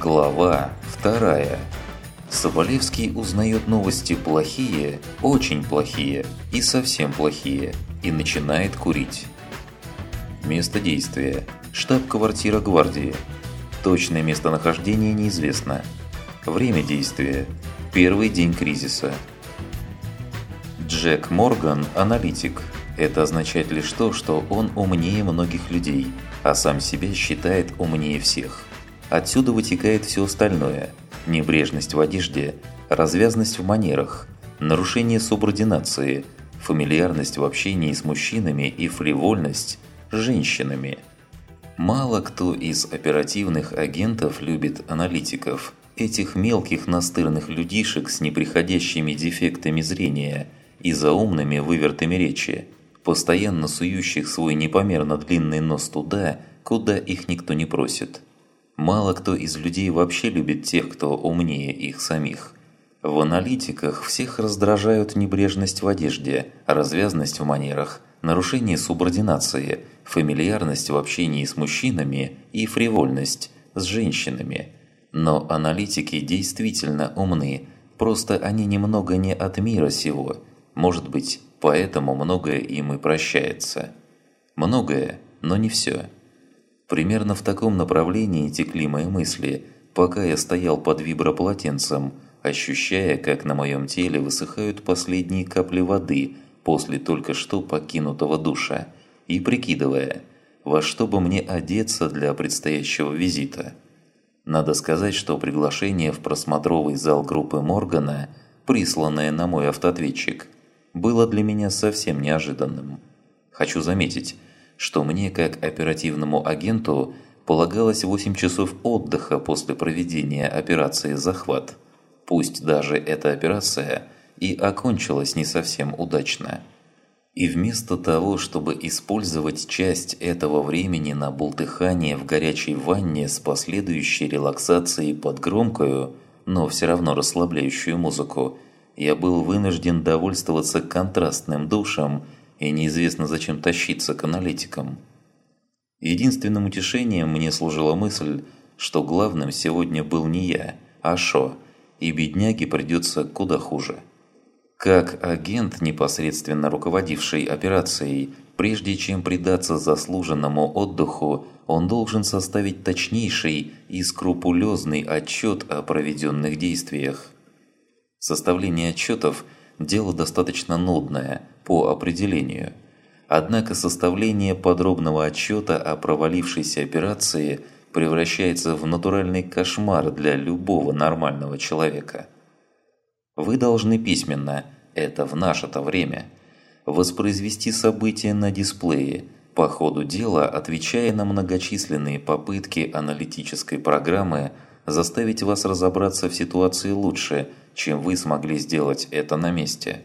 Глава вторая. Соболевский узнает новости плохие, очень плохие и совсем плохие, и начинает курить. Место действия. Штаб-квартира гвардии. Точное местонахождение неизвестно. Время действия. Первый день кризиса. Джек Морган – аналитик. Это означает лишь то, что он умнее многих людей, а сам себя считает умнее всех. Отсюда вытекает все остальное – небрежность в одежде, развязность в манерах, нарушение субординации, фамильярность в общении с мужчинами и фривольность с женщинами. Мало кто из оперативных агентов любит аналитиков, этих мелких настырных людишек с неприходящими дефектами зрения и заумными вывертами речи, постоянно сующих свой непомерно длинный нос туда, куда их никто не просит. Мало кто из людей вообще любит тех, кто умнее их самих. В аналитиках всех раздражают небрежность в одежде, развязность в манерах, нарушение субординации, фамильярность в общении с мужчинами и фривольность с женщинами. Но аналитики действительно умны, просто они немного не от мира сего. Может быть, поэтому многое им и прощается. Многое, но не все. Примерно в таком направлении текли мои мысли, пока я стоял под виброполотенцем, ощущая, как на моем теле высыхают последние капли воды после только что покинутого душа, и прикидывая, во что бы мне одеться для предстоящего визита. Надо сказать, что приглашение в просмотровый зал группы Моргана, присланное на мой автоответчик, было для меня совсем неожиданным. Хочу заметить, что мне, как оперативному агенту, полагалось 8 часов отдыха после проведения операции «Захват». Пусть даже эта операция и окончилась не совсем удачно. И вместо того, чтобы использовать часть этого времени на бултыхание в горячей ванне с последующей релаксацией под громкую, но все равно расслабляющую музыку, я был вынужден довольствоваться контрастным душем и неизвестно зачем тащиться к аналитикам. Единственным утешением мне служила мысль, что главным сегодня был не я, а Шо, и бедняге придется куда хуже. Как агент, непосредственно руководивший операцией, прежде чем предаться заслуженному отдыху, он должен составить точнейший и скрупулезный отчет о проведенных действиях. Составление отчетов – дело достаточно нудное по определению. Однако составление подробного отчета о провалившейся операции превращается в натуральный кошмар для любого нормального человека. Вы должны письменно, это в наше-то время, воспроизвести события на дисплее, по ходу дела отвечая на многочисленные попытки аналитической программы заставить вас разобраться в ситуации лучше – чем вы смогли сделать это на месте.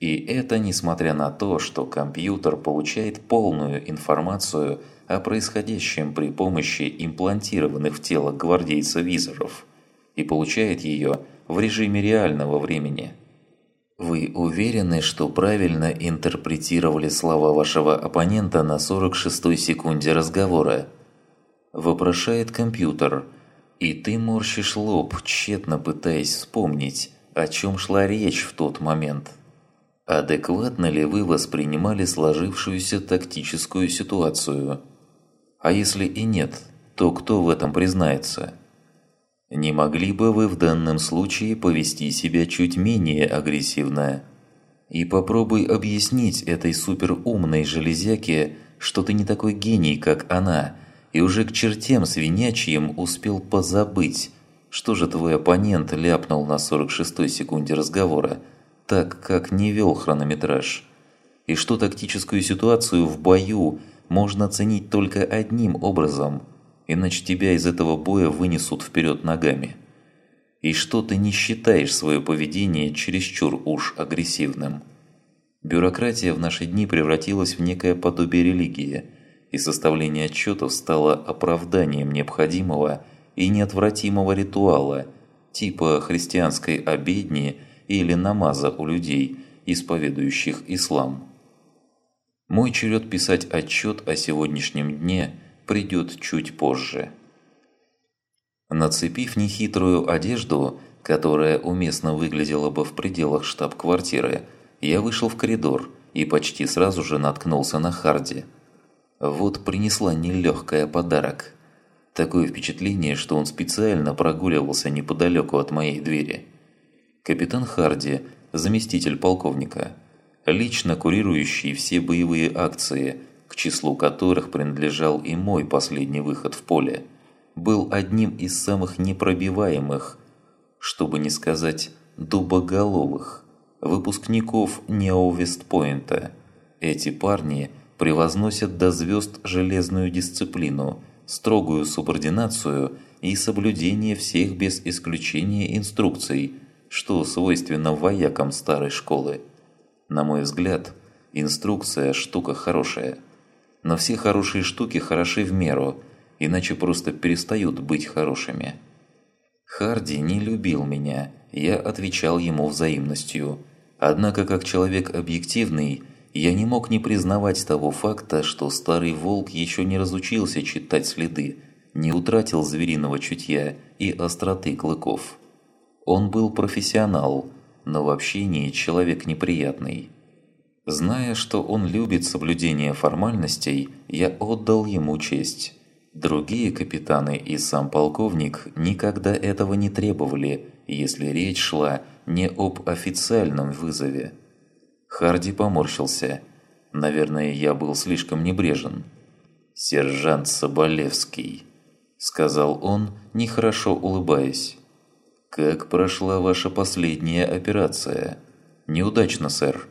И это несмотря на то, что компьютер получает полную информацию о происходящем при помощи имплантированных в тело гвардейца визоров и получает ее в режиме реального времени. Вы уверены, что правильно интерпретировали слова вашего оппонента на 46-й секунде разговора? Вопрошает компьютер – и ты морщишь лоб, тщетно пытаясь вспомнить, о чем шла речь в тот момент. Адекватно ли вы воспринимали сложившуюся тактическую ситуацию? А если и нет, то кто в этом признается? Не могли бы вы в данном случае повести себя чуть менее агрессивно? И попробуй объяснить этой суперумной железяке, что ты не такой гений, как она – и уже к чертям свинячьим успел позабыть, что же твой оппонент ляпнул на 46-й секунде разговора, так как не вел хронометраж. И что тактическую ситуацию в бою можно оценить только одним образом, иначе тебя из этого боя вынесут вперед ногами. И что ты не считаешь свое поведение чересчур уж агрессивным. Бюрократия в наши дни превратилась в некое подобие религии – и составление отчетов стало оправданием необходимого и неотвратимого ритуала, типа христианской обедни или намаза у людей, исповедующих ислам. Мой черед писать отчет о сегодняшнем дне придет чуть позже. Нацепив нехитрую одежду, которая уместно выглядела бы в пределах штаб-квартиры, я вышел в коридор и почти сразу же наткнулся на Харди. Вот принесла нелегкая подарок. Такое впечатление, что он специально прогуливался неподалеку от моей двери. Капитан Харди, заместитель полковника, лично курирующий все боевые акции, к числу которых принадлежал и мой последний выход в поле, был одним из самых непробиваемых, чтобы не сказать дубоголовых, выпускников Нео-Вестпойнта. Эти парни превозносят до звезд железную дисциплину, строгую субординацию и соблюдение всех без исключения инструкций, что свойственно воякам старой школы. На мой взгляд, инструкция – штука хорошая. Но все хорошие штуки хороши в меру, иначе просто перестают быть хорошими. Харди не любил меня, я отвечал ему взаимностью. Однако, как человек объективный, я не мог не признавать того факта, что старый волк еще не разучился читать следы, не утратил звериного чутья и остроты клыков. Он был профессионал, но в общении человек неприятный. Зная, что он любит соблюдение формальностей, я отдал ему честь. Другие капитаны и сам полковник никогда этого не требовали, если речь шла не об официальном вызове. Харди поморщился. Наверное, я был слишком небрежен. «Сержант Соболевский», – сказал он, нехорошо улыбаясь. «Как прошла ваша последняя операция?» «Неудачно, сэр».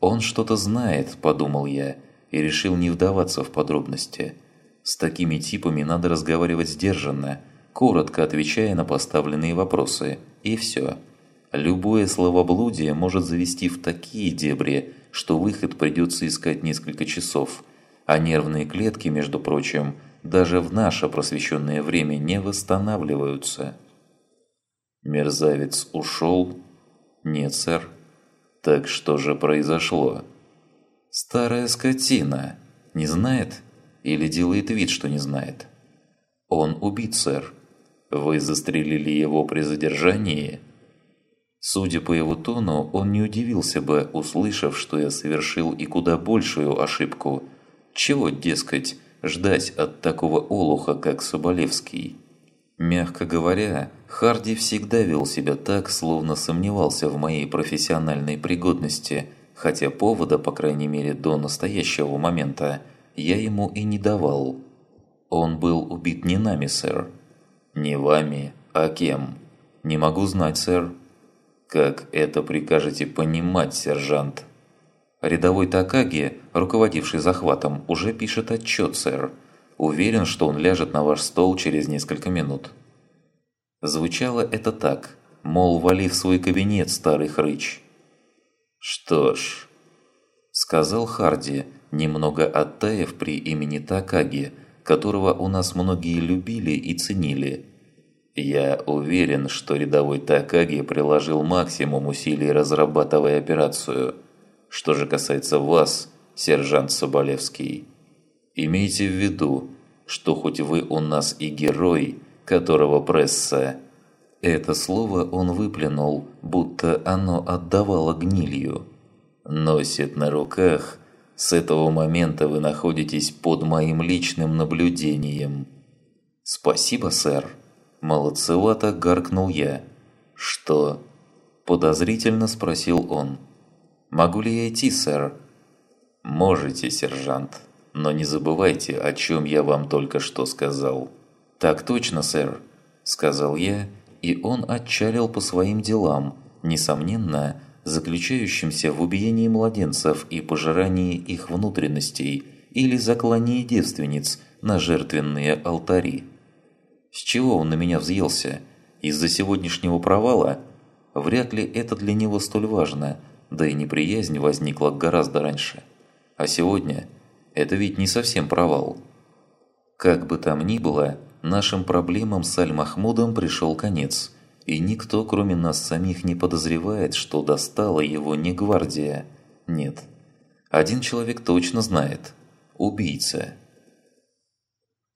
«Он что-то знает», – подумал я, и решил не вдаваться в подробности. С такими типами надо разговаривать сдержанно, коротко отвечая на поставленные вопросы, и все. Любое словоблудие может завести в такие дебри, что выход придется искать несколько часов, а нервные клетки, между прочим, даже в наше просвещенное время не восстанавливаются. Мерзавец ушел? Нет, сэр. Так что же произошло? Старая скотина. Не знает? Или делает вид, что не знает? Он убит, сэр. Вы застрелили его при задержании? Судя по его тону, он не удивился бы, услышав, что я совершил и куда большую ошибку. Чего, дескать, ждать от такого олуха, как Соболевский? Мягко говоря, Харди всегда вел себя так, словно сомневался в моей профессиональной пригодности, хотя повода, по крайней мере до настоящего момента, я ему и не давал. Он был убит не нами, сэр. Не вами, а кем? Не могу знать, сэр. Как это прикажете понимать, сержант? Рядовой Такаги, руководивший захватом, уже пишет отчет, сэр. Уверен, что он ляжет на ваш стол через несколько минут. Звучало это так, мол, вали в свой кабинет, старый хрыч. Что ж, сказал Харди, немного оттаив при имени Такаги, которого у нас многие любили и ценили. Я уверен, что рядовой Такаги приложил максимум усилий, разрабатывая операцию. Что же касается вас, сержант Соболевский, Имейте в виду, что хоть вы у нас и герой, которого пресса... Это слово он выплюнул, будто оно отдавало гнилью. Носит на руках. С этого момента вы находитесь под моим личным наблюдением. Спасибо, сэр. Молодцевато гаркнул я. Что? Подозрительно спросил он. Могу ли я идти, сэр? Можете, сержант. Но не забывайте, о чем я вам только что сказал». «Так точно, сэр», – сказал я, и он отчалил по своим делам, несомненно, заключающимся в убиении младенцев и пожирании их внутренностей или заклании девственниц на жертвенные алтари. С чего он на меня взъелся? Из-за сегодняшнего провала? Вряд ли это для него столь важно, да и неприязнь возникла гораздо раньше. А сегодня – это ведь не совсем провал. Как бы там ни было, нашим проблемам с Аль-Махмудом пришел конец, и никто, кроме нас самих, не подозревает, что достала его не гвардия. Нет. Один человек точно знает. Убийца.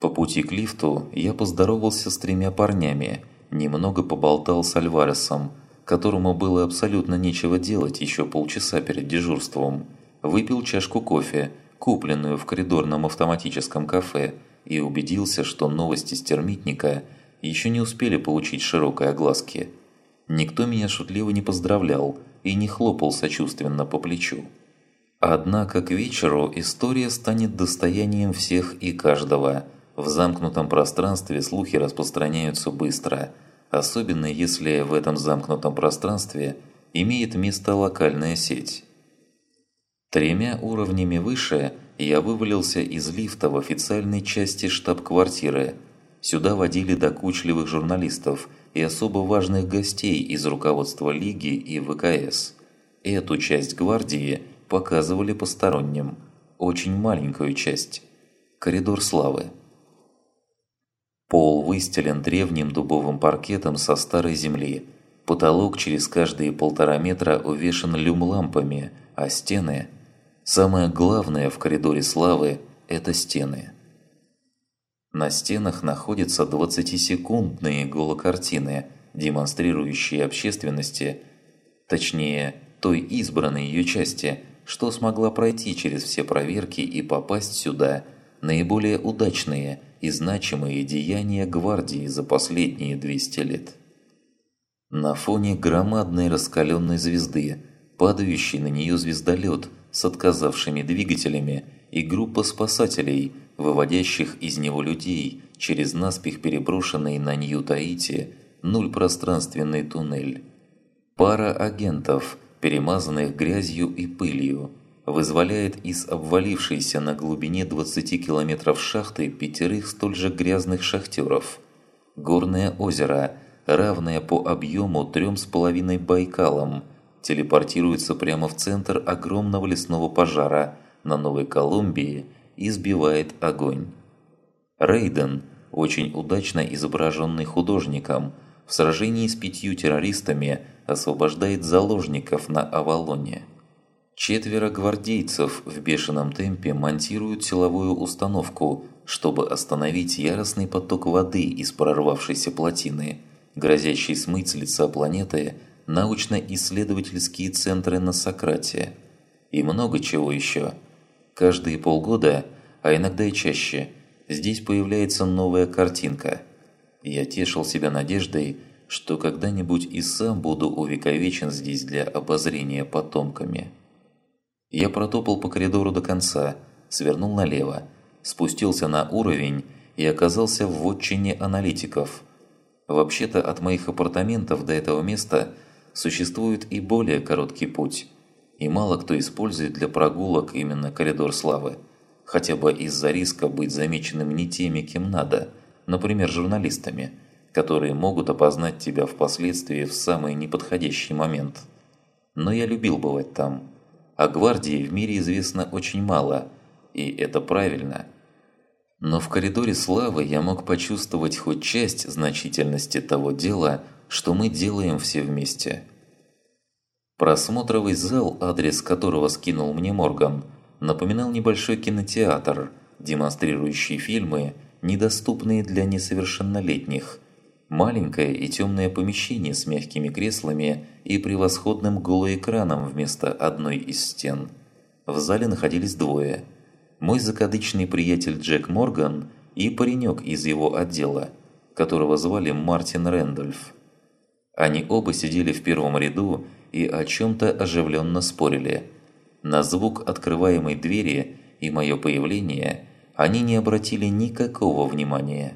По пути к лифту я поздоровался с тремя парнями, немного поболтал с Альваресом, которому было абсолютно нечего делать еще полчаса перед дежурством, выпил чашку кофе, купленную в коридорном автоматическом кафе, и убедился, что новости с термитника еще не успели получить широкой огласки. Никто меня шутливо не поздравлял и не хлопал сочувственно по плечу. Однако к вечеру история станет достоянием всех и каждого. В замкнутом пространстве слухи распространяются быстро, особенно если в этом замкнутом пространстве имеет место локальная сеть. Тремя уровнями выше я вывалился из лифта в официальной части штаб-квартиры. Сюда водили докучливых журналистов и особо важных гостей из руководства Лиги и ВКС. Эту часть гвардии показывали посторонним. Очень маленькую часть. Коридор славы. Пол выстелен древним дубовым паркетом со старой земли. Потолок через каждые полтора метра увешан люм-лампами, а стены – Самое главное в коридоре славы – это стены. На стенах находятся 20-секундные голокартины, демонстрирующие общественности, точнее, той избранной ее части, что смогла пройти через все проверки и попасть сюда, наиболее удачные и значимые деяния гвардии за последние 200 лет. На фоне громадной раскаленной звезды, падающий на нее звездолет – с отказавшими двигателями и группа спасателей, выводящих из него людей через наспех переброшенный на Нью-Таити нульпространственный туннель. Пара агентов, перемазанных грязью и пылью, вызволяет из обвалившейся на глубине 20 километров шахты пятерых столь же грязных шахтеров. Горное озеро, равное по объему трем с половиной Байкалам – телепортируется прямо в центр огромного лесного пожара на Новой Колумбии и сбивает огонь. Рейден, очень удачно изображенный художником, в сражении с пятью террористами освобождает заложников на Авалоне. Четверо гвардейцев в бешеном темпе монтируют силовую установку, чтобы остановить яростный поток воды из прорвавшейся плотины, грозящий смыть с лица планеты – научно-исследовательские центры на Сократе и много чего еще. Каждые полгода, а иногда и чаще, здесь появляется новая картинка. Я тешил себя надеждой, что когда-нибудь и сам буду увековечен здесь для обозрения потомками. Я протопал по коридору до конца, свернул налево, спустился на уровень и оказался в вотчине аналитиков. Вообще-то от моих апартаментов до этого места – существует и более короткий путь, и мало кто использует для прогулок именно коридор славы, хотя бы из-за риска быть замеченным не теми, кем надо, например, журналистами, которые могут опознать тебя впоследствии в самый неподходящий момент. Но я любил бывать там. О гвардии в мире известно очень мало, и это правильно. Но в коридоре славы я мог почувствовать хоть часть значительности того дела, что мы делаем все вместе. Просмотровый зал, адрес которого скинул мне Морган, напоминал небольшой кинотеатр, демонстрирующий фильмы, недоступные для несовершеннолетних. Маленькое и темное помещение с мягкими креслами и превосходным голоэкраном вместо одной из стен. В зале находились двое. Мой закадычный приятель Джек Морган и паренек из его отдела, которого звали Мартин Рэндольф. Они оба сидели в первом ряду и о чем-то оживленно спорили. На звук открываемой двери и мое появление они не обратили никакого внимания.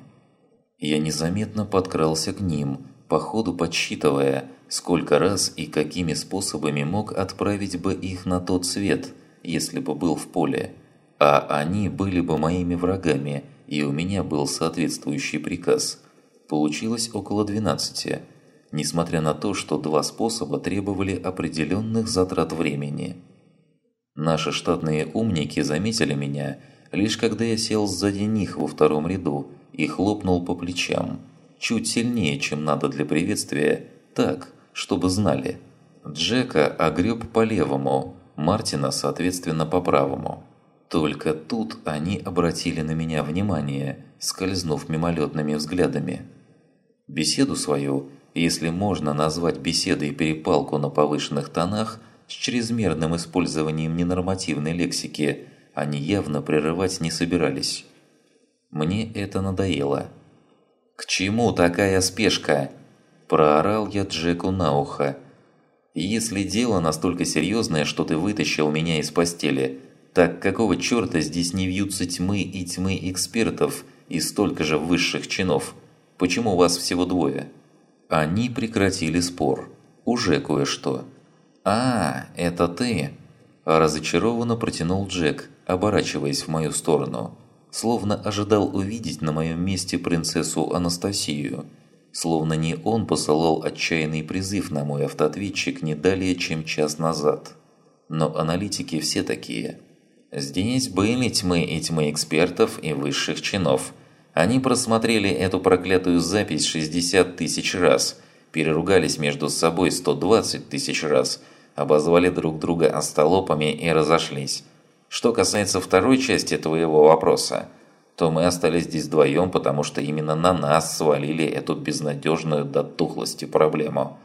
Я незаметно подкрался к ним, по ходу подсчитывая, сколько раз и какими способами мог отправить бы их на тот свет, если бы был в поле. А они были бы моими врагами, и у меня был соответствующий приказ. Получилось около 12 несмотря на то, что два способа требовали определенных затрат времени. Наши штатные умники заметили меня, лишь когда я сел сзади них во втором ряду и хлопнул по плечам, чуть сильнее, чем надо для приветствия, так, чтобы знали. Джека огреб по левому, Мартина, соответственно, по правому. Только тут они обратили на меня внимание, скользнув мимолетными взглядами. Беседу свою, если можно назвать беседой перепалку на повышенных тонах, с чрезмерным использованием ненормативной лексики, они явно прерывать не собирались. Мне это надоело. «К чему такая спешка?» – проорал я Джеку на ухо. «Если дело настолько серьезное, что ты вытащил меня из постели – так какого черта здесь не вьются тьмы и тьмы экспертов и столько же высших чинов? Почему вас всего двое? Они прекратили спор. Уже кое-что. «А, это ты!» Разочарованно протянул Джек, оборачиваясь в мою сторону. Словно ожидал увидеть на моем месте принцессу Анастасию. Словно не он посылал отчаянный призыв на мой автоответчик не далее, чем час назад. Но аналитики все такие – Здесь были тьмы и тьмы экспертов и высших чинов. Они просмотрели эту проклятую запись 60 тысяч раз, переругались между собой 120 тысяч раз, обозвали друг друга остолопами и разошлись. Что касается второй части твоего вопроса, то мы остались здесь вдвоем, потому что именно на нас свалили эту безнадежную до тухлости проблему.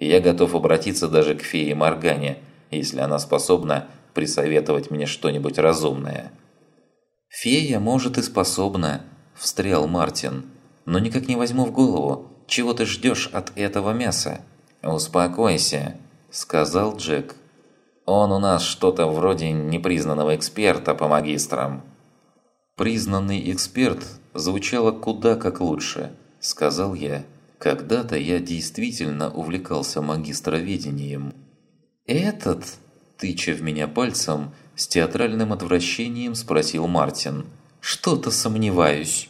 я готов обратиться даже к фее Моргане, если она способна присоветовать мне что-нибудь разумное. «Фея, может, и способна», – встрял Мартин. «Но никак не возьму в голову, чего ты ждешь от этого мяса?» «Успокойся», – сказал Джек. «Он у нас что-то вроде непризнанного эксперта по магистрам». «Признанный эксперт» звучало куда как лучше, – сказал я. «Когда-то я действительно увлекался магистроведением». «Этот?» тыча в меня пальцем, с театральным отвращением спросил Мартин. «Что-то сомневаюсь».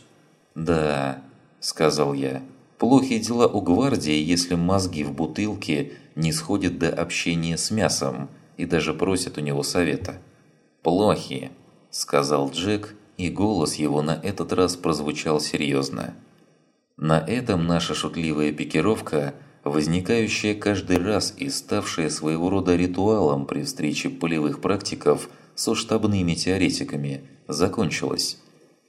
«Да», – сказал я. «Плохие дела у гвардии, если мозги в бутылке не сходят до общения с мясом и даже просят у него совета». «Плохие», – сказал Джек, и голос его на этот раз прозвучал серьезно. На этом наша шутливая пикировка – возникающая каждый раз и ставшая своего рода ритуалом при встрече полевых практиков со штабными теоретиками, закончилась.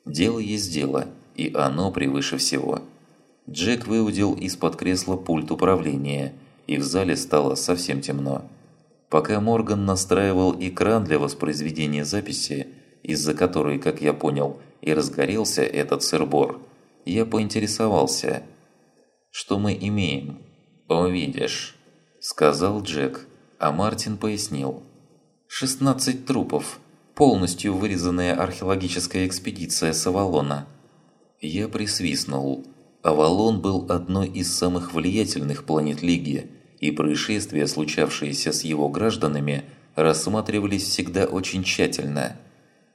Дело есть дело, и оно превыше всего. Джек выудил из-под кресла пульт управления, и в зале стало совсем темно. Пока Морган настраивал экран для воспроизведения записи, из-за которой, как я понял, и разгорелся этот сырбор, я поинтересовался, что мы имеем. «Увидишь», – сказал Джек, а Мартин пояснил. «16 трупов, полностью вырезанная археологическая экспедиция с Авалона». Я присвистнул. Авалон был одной из самых влиятельных планет Лиги, и происшествия, случавшиеся с его гражданами, рассматривались всегда очень тщательно.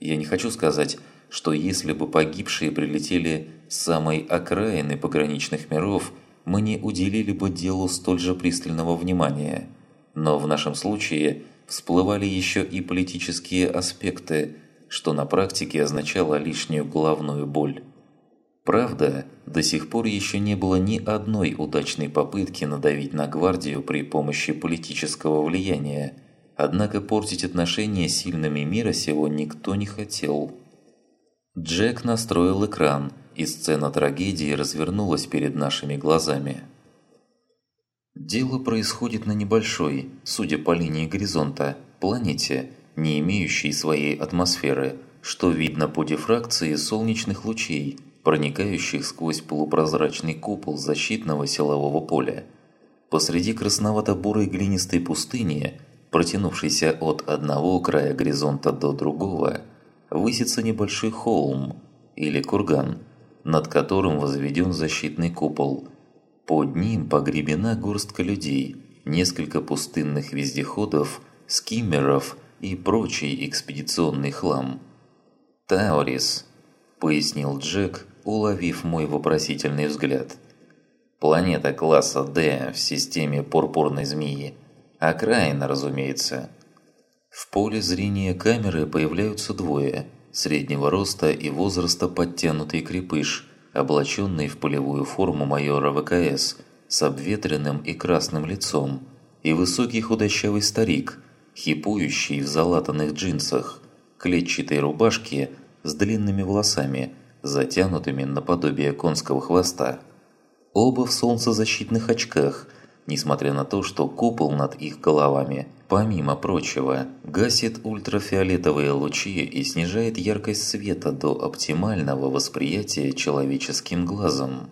Я не хочу сказать, что если бы погибшие прилетели с самой окраины пограничных миров – мы не уделили бы делу столь же пристального внимания. Но в нашем случае всплывали еще и политические аспекты, что на практике означало лишнюю головную боль. Правда, до сих пор еще не было ни одной удачной попытки надавить на гвардию при помощи политического влияния, однако портить отношения сильными мира сего никто не хотел. Джек настроил экран – и сцена трагедии развернулась перед нашими глазами. Дело происходит на небольшой, судя по линии горизонта, планете, не имеющей своей атмосферы, что видно по дифракции солнечных лучей, проникающих сквозь полупрозрачный купол защитного силового поля. Посреди красновато-бурой глинистой пустыни, протянувшейся от одного края горизонта до другого, высится небольшой холм или курган – над которым возведен защитный купол. Под ним погребена горстка людей, несколько пустынных вездеходов, скиммеров и прочий экспедиционный хлам. «Таурис», – пояснил Джек, уловив мой вопросительный взгляд. «Планета класса D в системе пурпурной змеи. Окраина, разумеется». В поле зрения камеры появляются двое – среднего роста и возраста подтянутый крепыш, облаченный в полевую форму майора ВКС, с обветренным и красным лицом, и высокий худощавый старик, хипующий в залатанных джинсах, клетчатой рубашке с длинными волосами, затянутыми наподобие конского хвоста. Оба в солнцезащитных очках, несмотря на то, что купол над их головами, помимо прочего, гасит ультрафиолетовые лучи и снижает яркость света до оптимального восприятия человеческим глазом.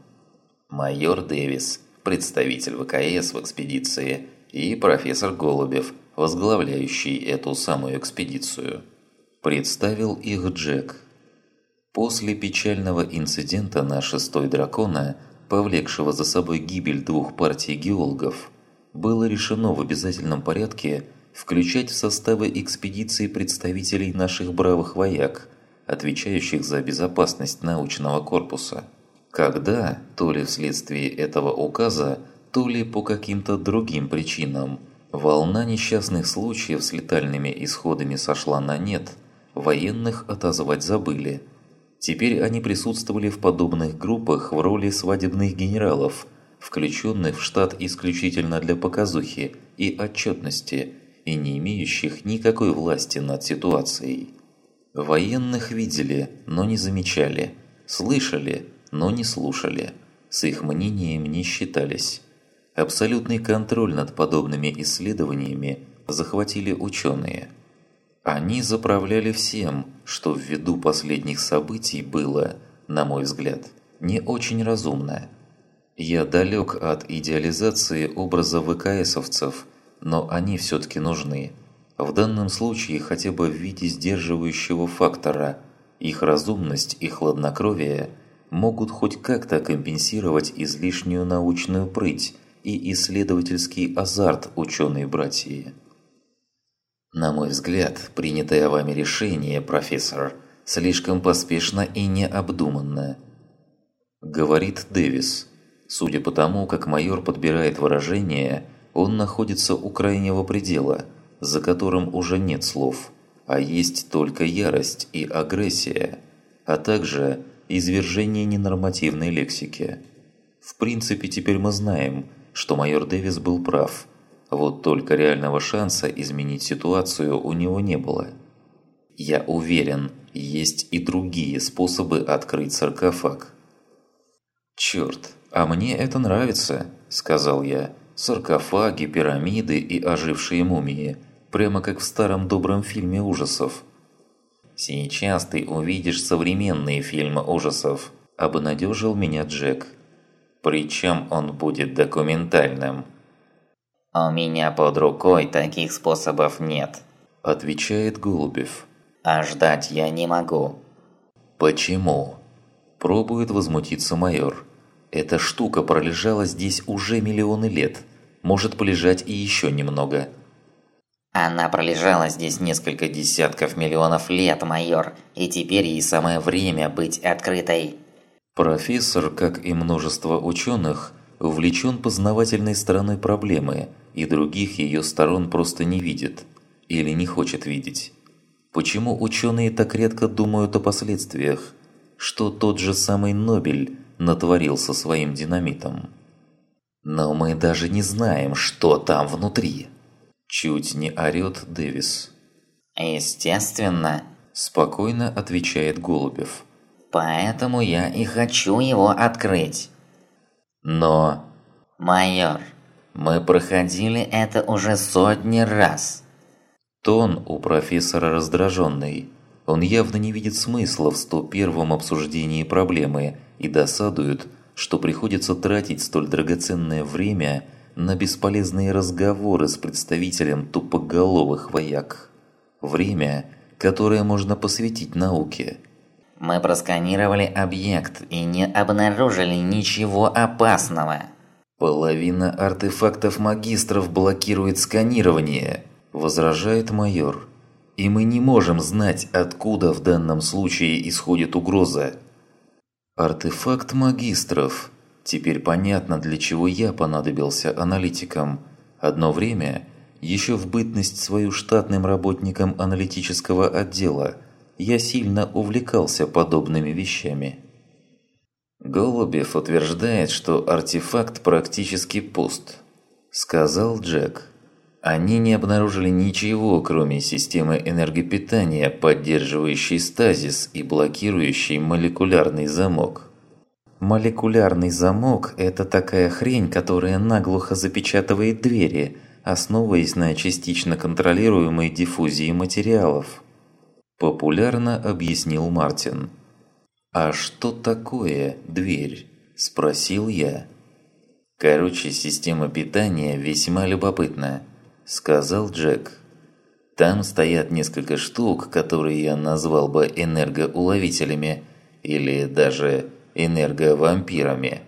Майор Дэвис, представитель ВКС в экспедиции, и профессор Голубев, возглавляющий эту самую экспедицию. Представил их Джек. После печального инцидента на шестой дракона – повлекшего за собой гибель двух партий геологов, было решено в обязательном порядке включать в составы экспедиции представителей наших бравых вояк, отвечающих за безопасность научного корпуса. Когда, то ли вследствие этого указа, то ли по каким-то другим причинам, волна несчастных случаев с летальными исходами сошла на нет, военных отозвать забыли – Теперь они присутствовали в подобных группах в роли свадебных генералов, включенных в штат исключительно для показухи и отчетности, и не имеющих никакой власти над ситуацией. Военных видели, но не замечали, слышали, но не слушали, с их мнением не считались. Абсолютный контроль над подобными исследованиями захватили ученые – они заправляли всем, что ввиду последних событий было, на мой взгляд, не очень разумно. Я далек от идеализации образа ВКСовцев, но они все-таки нужны. В данном случае хотя бы в виде сдерживающего фактора. Их разумность и хладнокровие могут хоть как-то компенсировать излишнюю научную прыть и исследовательский азарт ученые-братья. На мой взгляд, принятое вами решение, профессор, слишком поспешно и необдуманно. Говорит Дэвис. Судя по тому, как майор подбирает выражение, он находится у крайнего предела, за которым уже нет слов, а есть только ярость и агрессия, а также извержение ненормативной лексики. В принципе, теперь мы знаем, что майор Дэвис был прав – вот только реального шанса изменить ситуацию у него не было. Я уверен, есть и другие способы открыть саркофаг. «Чёрт, а мне это нравится», – сказал я. «Саркофаги, пирамиды и ожившие мумии, прямо как в старом добром фильме ужасов». «Сейчас ты увидишь современные фильмы ужасов», – обнадежил меня Джек. «Причем он будет документальным». «У меня под рукой таких способов нет», – отвечает Голубев. «А ждать я не могу». «Почему?» – пробует возмутиться майор. «Эта штука пролежала здесь уже миллионы лет. Может полежать и еще немного». «Она пролежала здесь несколько десятков миллионов лет, майор, и теперь ей самое время быть открытой». Профессор, как и множество ученых, увлечен познавательной стороной проблемы – и других ее сторон просто не видит или не хочет видеть. Почему ученые так редко думают о последствиях, что тот же самый Нобель натворил со своим динамитом? Но мы даже не знаем, что там внутри. Чуть не орёт Дэвис. Естественно. Спокойно отвечает Голубев. Поэтому я и хочу его открыть. Но... Майор, мы проходили это уже сотни раз. Тон у профессора раздраженный. Он явно не видит смысла в 101-м обсуждении проблемы и досадует, что приходится тратить столь драгоценное время на бесполезные разговоры с представителем тупоголовых вояк. Время, которое можно посвятить науке. Мы просканировали объект и не обнаружили ничего опасного. «Половина артефактов магистров блокирует сканирование», – возражает майор. «И мы не можем знать, откуда в данном случае исходит угроза». «Артефакт магистров. Теперь понятно, для чего я понадобился аналитикам. Одно время, еще в бытность свою штатным работником аналитического отдела, я сильно увлекался подобными вещами». Голубев утверждает, что артефакт практически пуст, сказал Джек. Они не обнаружили ничего, кроме системы энергопитания, поддерживающей стазис и блокирующей молекулярный замок. Молекулярный замок – это такая хрень, которая наглухо запечатывает двери, основываясь на частично контролируемой диффузии материалов. Популярно объяснил Мартин. «А что такое дверь?» – спросил я. «Короче, система питания весьма любопытна», – сказал Джек. «Там стоят несколько штук, которые я назвал бы энергоуловителями, или даже энерговампирами.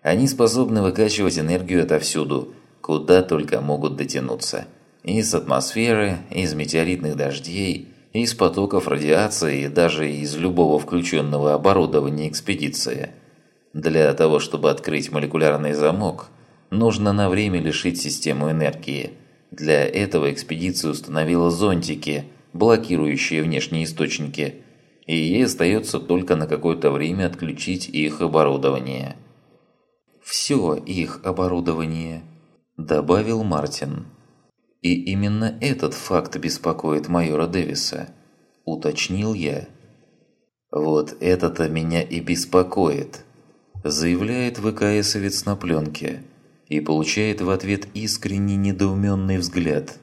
Они способны выкачивать энергию отовсюду, куда только могут дотянуться. Из атмосферы, из метеоритных дождей, из потоков радиации и даже из любого включенного оборудования экспедиции. Для того, чтобы открыть молекулярный замок, нужно на время лишить систему энергии. Для этого экспедиция установила зонтики, блокирующие внешние источники – и ей остается только на какое-то время отключить их оборудование. «Все их оборудование», – добавил Мартин. «И именно этот факт беспокоит майора Дэвиса», – уточнил я. «Вот это-то меня и беспокоит», – заявляет ВКСовец на пленке и получает в ответ искренне недоуменный взгляд.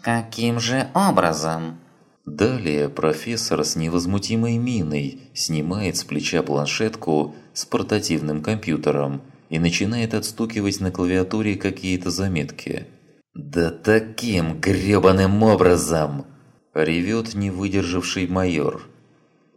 «Каким же образом?» Далее профессор с невозмутимой миной снимает с плеча планшетку с портативным компьютером и начинает отстукивать на клавиатуре какие-то заметки. «Да таким грёбаным образом!» – ревет не выдержавший майор.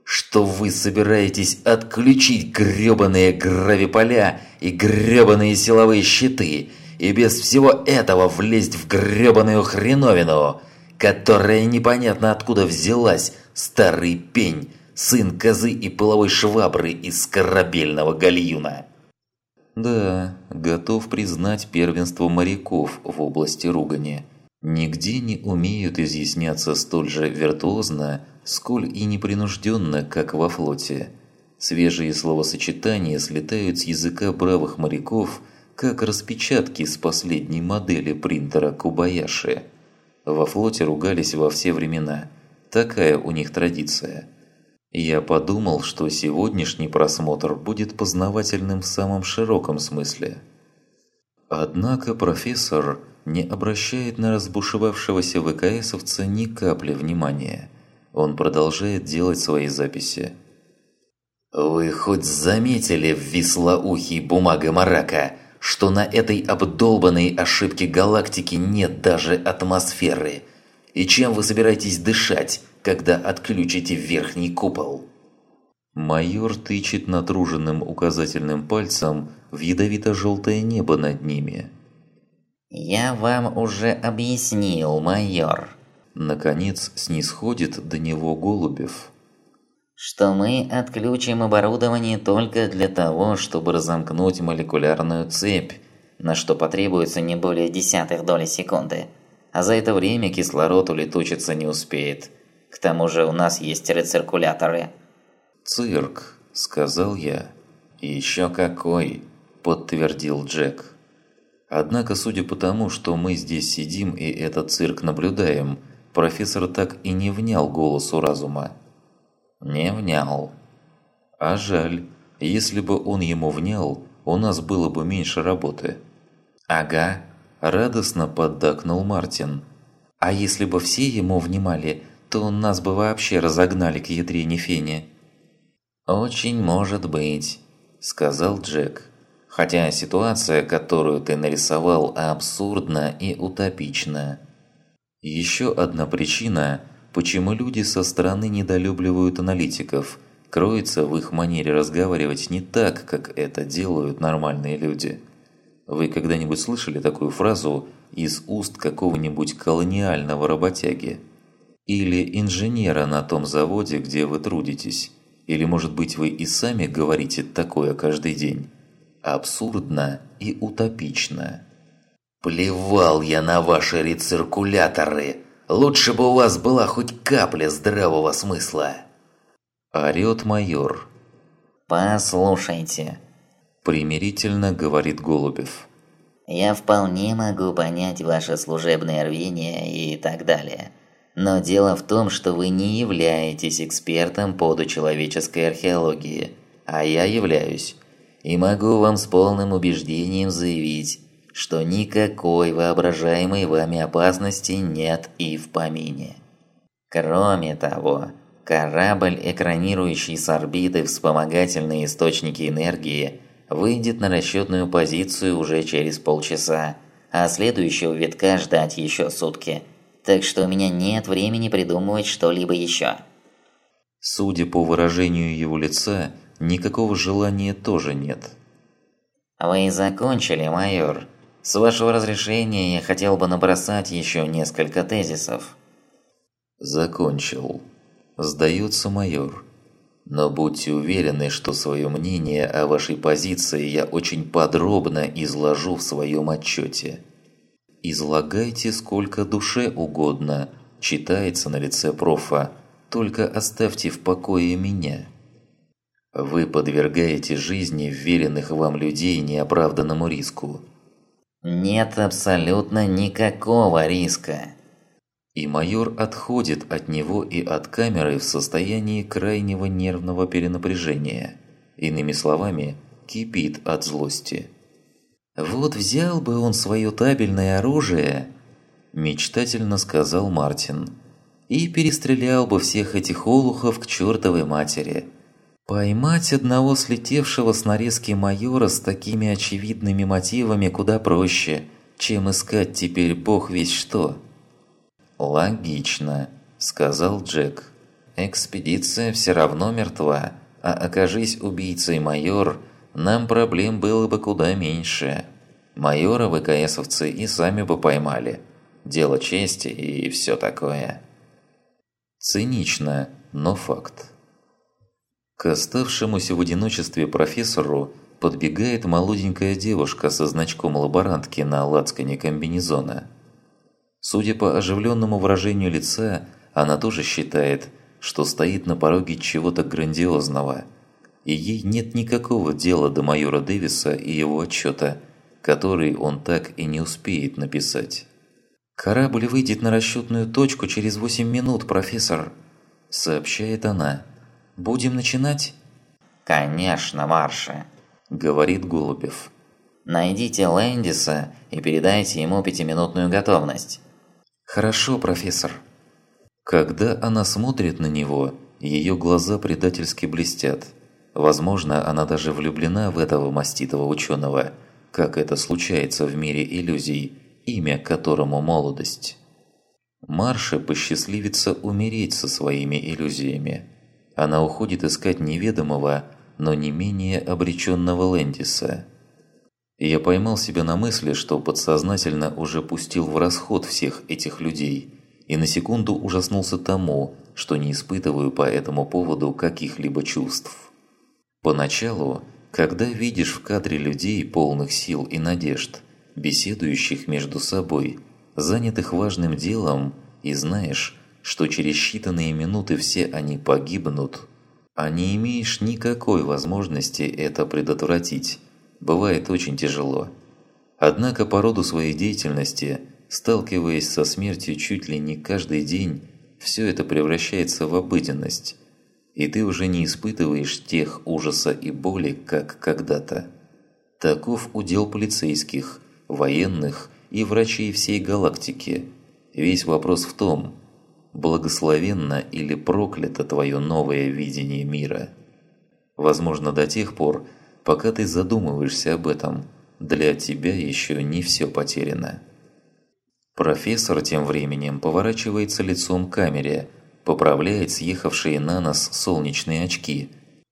«Что вы собираетесь отключить грёбаные гравиполя и грёбаные силовые щиты и без всего этого влезть в грёбаную хреновину!» которая непонятно откуда взялась, старый пень, сын козы и половой швабры из корабельного гальюна. Да, готов признать первенство моряков в области ругани. Нигде не умеют изъясняться столь же виртуозно, сколь и непринужденно, как во флоте. Свежие словосочетания слетают с языка бравых моряков, как распечатки с последней модели принтера Кубаяши. Во флоте ругались во все времена. Такая у них традиция. Я подумал, что сегодняшний просмотр будет познавательным в самом широком смысле. Однако профессор не обращает на разбушевавшегося ВКСовца ни капли внимания. Он продолжает делать свои записи. «Вы хоть заметили, веслоухий бумага Марака, что на этой обдолбанной ошибке галактики нет даже атмосферы. И чем вы собираетесь дышать, когда отключите верхний купол? Майор тычет натруженным указательным пальцем в ядовито-желтое небо над ними. «Я вам уже объяснил, майор». Наконец снисходит до него Голубев что мы отключим оборудование только для того, чтобы разомкнуть молекулярную цепь, на что потребуется не более десятых доли секунды. А за это время кислород улетучиться не успеет. К тому же у нас есть рециркуляторы. «Цирк», – сказал я. «Еще какой», – подтвердил Джек. Однако, судя по тому, что мы здесь сидим и этот цирк наблюдаем, профессор так и не внял голосу разума. Не внял. А жаль, если бы он ему внял, у нас было бы меньше работы. Ага, радостно поддакнул Мартин. А если бы все ему внимали, то нас бы вообще разогнали к ядрене фене. «Очень может быть», – сказал Джек. «Хотя ситуация, которую ты нарисовал, абсурдна и утопична». Еще одна причина – Почему люди со стороны недолюбливают аналитиков, кроется в их манере разговаривать не так, как это делают нормальные люди. Вы когда-нибудь слышали такую фразу из уст какого-нибудь колониального работяги? Или инженера на том заводе, где вы трудитесь? Или, может быть, вы и сами говорите такое каждый день? Абсурдно и утопично. «Плевал я на ваши рециркуляторы!» Лучше бы у вас была хоть капля здравого смысла!» Орёт майор. «Послушайте», – примирительно говорит Голубев. Я вполне могу понять ваше служебное рвение и так далее. Но дело в том, что вы не являетесь экспертом получеловеческой археологии, а я являюсь. И могу вам с полным убеждением заявить, что никакой воображаемой вами опасности нет и в помине. Кроме того, корабль, экранирующий с орбиты вспомогательные источники энергии, выйдет на расчетную позицию уже через полчаса, а следующего витка ждать еще сутки. Так что у меня нет времени придумывать что-либо еще. Судя по выражению его лица, никакого желания тоже нет. «Вы закончили, майор?» С вашего разрешения я хотел бы набросать еще несколько тезисов. Закончил. Сдается майор. Но будьте уверены, что свое мнение о вашей позиции я очень подробно изложу в своем отчете. Излагайте сколько душе угодно, читается на лице профа, только оставьте в покое меня. Вы подвергаете жизни вверенных вам людей неоправданному риску. Нет абсолютно никакого риска. И майор отходит от него и от камеры в состоянии крайнего нервного перенапряжения. Иными словами, кипит от злости. «Вот взял бы он свое табельное оружие», – мечтательно сказал Мартин, – «и перестрелял бы всех этих олухов к чертовой матери». Поймать одного слетевшего с нарезки майора с такими очевидными мотивами куда проще, чем искать теперь бог весь что. «Логично», – сказал Джек. «Экспедиция все равно мертва, а окажись убийцей майор, нам проблем было бы куда меньше. Майора ВКСовцы и сами бы поймали. Дело чести и все такое». Цинично, но факт. К оставшемуся в одиночестве профессору подбегает молоденькая девушка со значком лаборантки на лацкане комбинезона. Судя по оживленному выражению лица, она тоже считает, что стоит на пороге чего-то грандиозного, и ей нет никакого дела до майора Дэвиса и его отчета, который он так и не успеет написать. «Корабль выйдет на расчетную точку через 8 минут, профессор», – сообщает она. Будем начинать?» «Конечно, Марша», – говорит Голубев. «Найдите Лэндиса и передайте ему пятиминутную готовность». «Хорошо, профессор». Когда она смотрит на него, ее глаза предательски блестят. Возможно, она даже влюблена в этого маститого ученого, как это случается в мире иллюзий, имя которому молодость. Марше посчастливится умереть со своими иллюзиями. Она уходит искать неведомого, но не менее обреченного Лэндиса. Я поймал себя на мысли, что подсознательно уже пустил в расход всех этих людей, и на секунду ужаснулся тому, что не испытываю по этому поводу каких-либо чувств. Поначалу, когда видишь в кадре людей, полных сил и надежд, беседующих между собой, занятых важным делом, и знаешь, что через считанные минуты все они погибнут, а не имеешь никакой возможности это предотвратить, бывает очень тяжело. Однако по роду своей деятельности, сталкиваясь со смертью чуть ли не каждый день, все это превращается в обыденность, и ты уже не испытываешь тех ужаса и боли, как когда-то. Таков удел полицейских, военных и врачей всей галактики. Весь вопрос в том, благословенно или проклято твое новое видение мира. Возможно, до тех пор, пока ты задумываешься об этом, для тебя еще не все потеряно. Профессор тем временем поворачивается лицом к камере, поправляет съехавшие на нос солнечные очки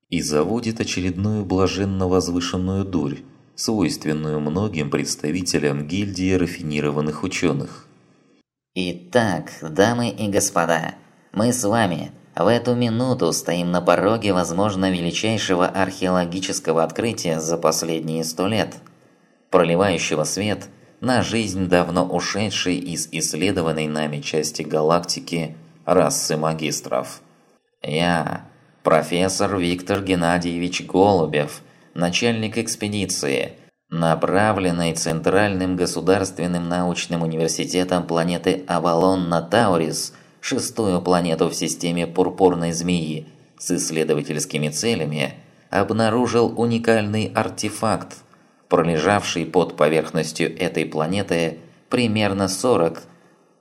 и заводит очередную блаженно возвышенную дурь, свойственную многим представителям гильдии рафинированных ученых. Итак, дамы и господа, мы с вами в эту минуту стоим на пороге, возможно, величайшего археологического открытия за последние сто лет, проливающего свет на жизнь давно ушедшей из исследованной нами части галактики расы магистров. Я, профессор Виктор Геннадьевич Голубев, начальник экспедиции – направленной Центральным государственным научным университетом планеты Авалон на Таурис, шестую планету в системе Пурпурной Змеи, с исследовательскими целями, обнаружил уникальный артефакт, пролежавший под поверхностью этой планеты примерно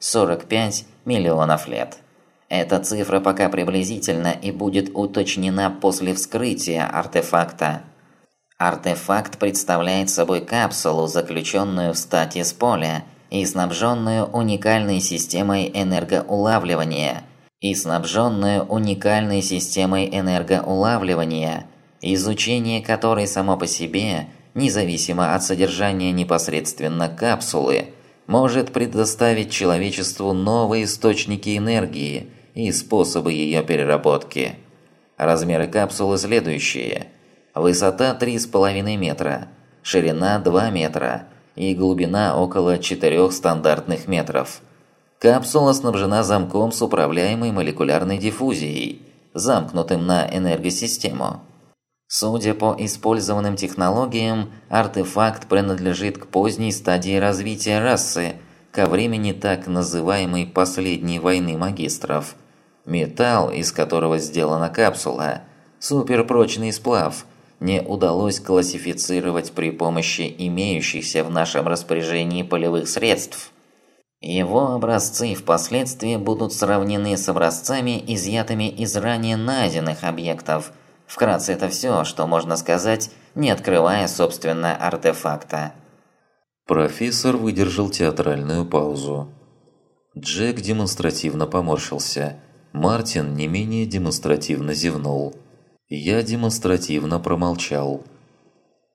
40-45 миллионов лет. Эта цифра пока приблизительна и будет уточнена после вскрытия артефакта. Артефакт представляет собой капсулу, заключенную в статис поля и снабженную уникальной системой энергоулавливания и снабженную уникальной системой энергоулавливания, изучение которой само по себе, независимо от содержания непосредственно капсулы, может предоставить человечеству новые источники энергии и способы ее переработки. Размеры капсулы следующие – Высота 3,5 метра, ширина 2 метра и глубина около 4 стандартных метров. Капсула снабжена замком с управляемой молекулярной диффузией, замкнутым на энергосистему. Судя по использованным технологиям, артефакт принадлежит к поздней стадии развития расы, ко времени так называемой «последней войны магистров». Металл, из которого сделана капсула – суперпрочный сплав – не удалось классифицировать при помощи имеющихся в нашем распоряжении полевых средств. Его образцы впоследствии будут сравнены с образцами, изъятыми из ранее найденных объектов. Вкратце это все, что можно сказать, не открывая, собственно, артефакта. Профессор выдержал театральную паузу. Джек демонстративно поморщился. Мартин не менее демонстративно зевнул. Я демонстративно промолчал.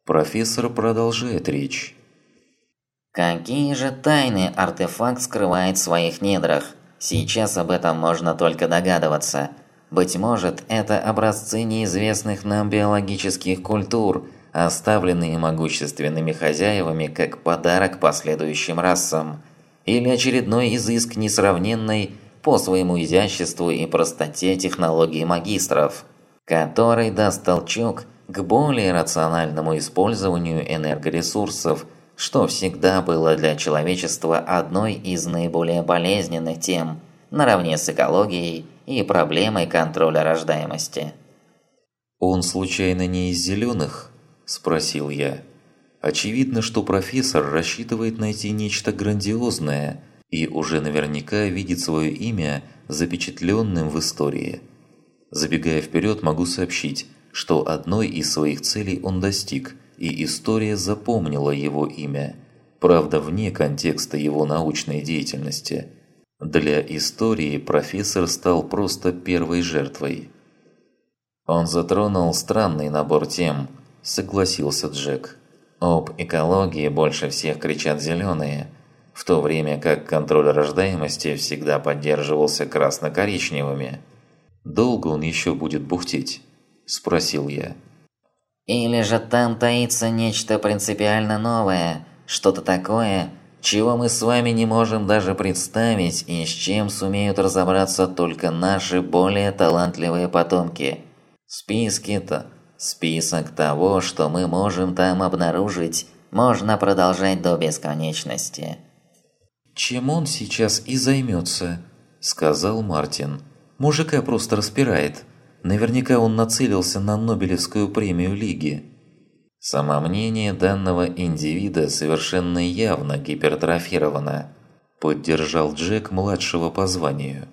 Профессор продолжает речь. Какие же тайны артефакт скрывает в своих недрах? Сейчас об этом можно только догадываться. Быть может, это образцы неизвестных нам биологических культур, оставленные могущественными хозяевами как подарок последующим расам. Или очередной изыск несравненной по своему изяществу и простоте технологии магистров который даст толчок к более рациональному использованию энергоресурсов, что всегда было для человечества одной из наиболее болезненных тем, наравне с экологией и проблемой контроля рождаемости. «Он случайно не из зеленых?» – спросил я. Очевидно, что профессор рассчитывает найти нечто грандиозное и уже наверняка видит свое имя запечатленным в истории – Забегая вперед, могу сообщить, что одной из своих целей он достиг, и история запомнила его имя, правда вне контекста его научной деятельности. Для истории профессор стал просто первой жертвой. Он затронул странный набор тем, согласился Джек. Об экологии больше всех кричат зеленые, в то время как контроль рождаемости всегда поддерживался красно-коричневыми. «Долго он еще будет бухтеть?» – спросил я. «Или же там таится нечто принципиально новое, что-то такое, чего мы с вами не можем даже представить и с чем сумеют разобраться только наши более талантливые потомки. Списки-то, список того, что мы можем там обнаружить, можно продолжать до бесконечности». «Чем он сейчас и займется», – сказал Мартин. Мужика просто распирает. Наверняка он нацелился на Нобелевскую премию Лиги. Самомнение данного индивида совершенно явно гипертрофировано, поддержал Джек младшего по званию.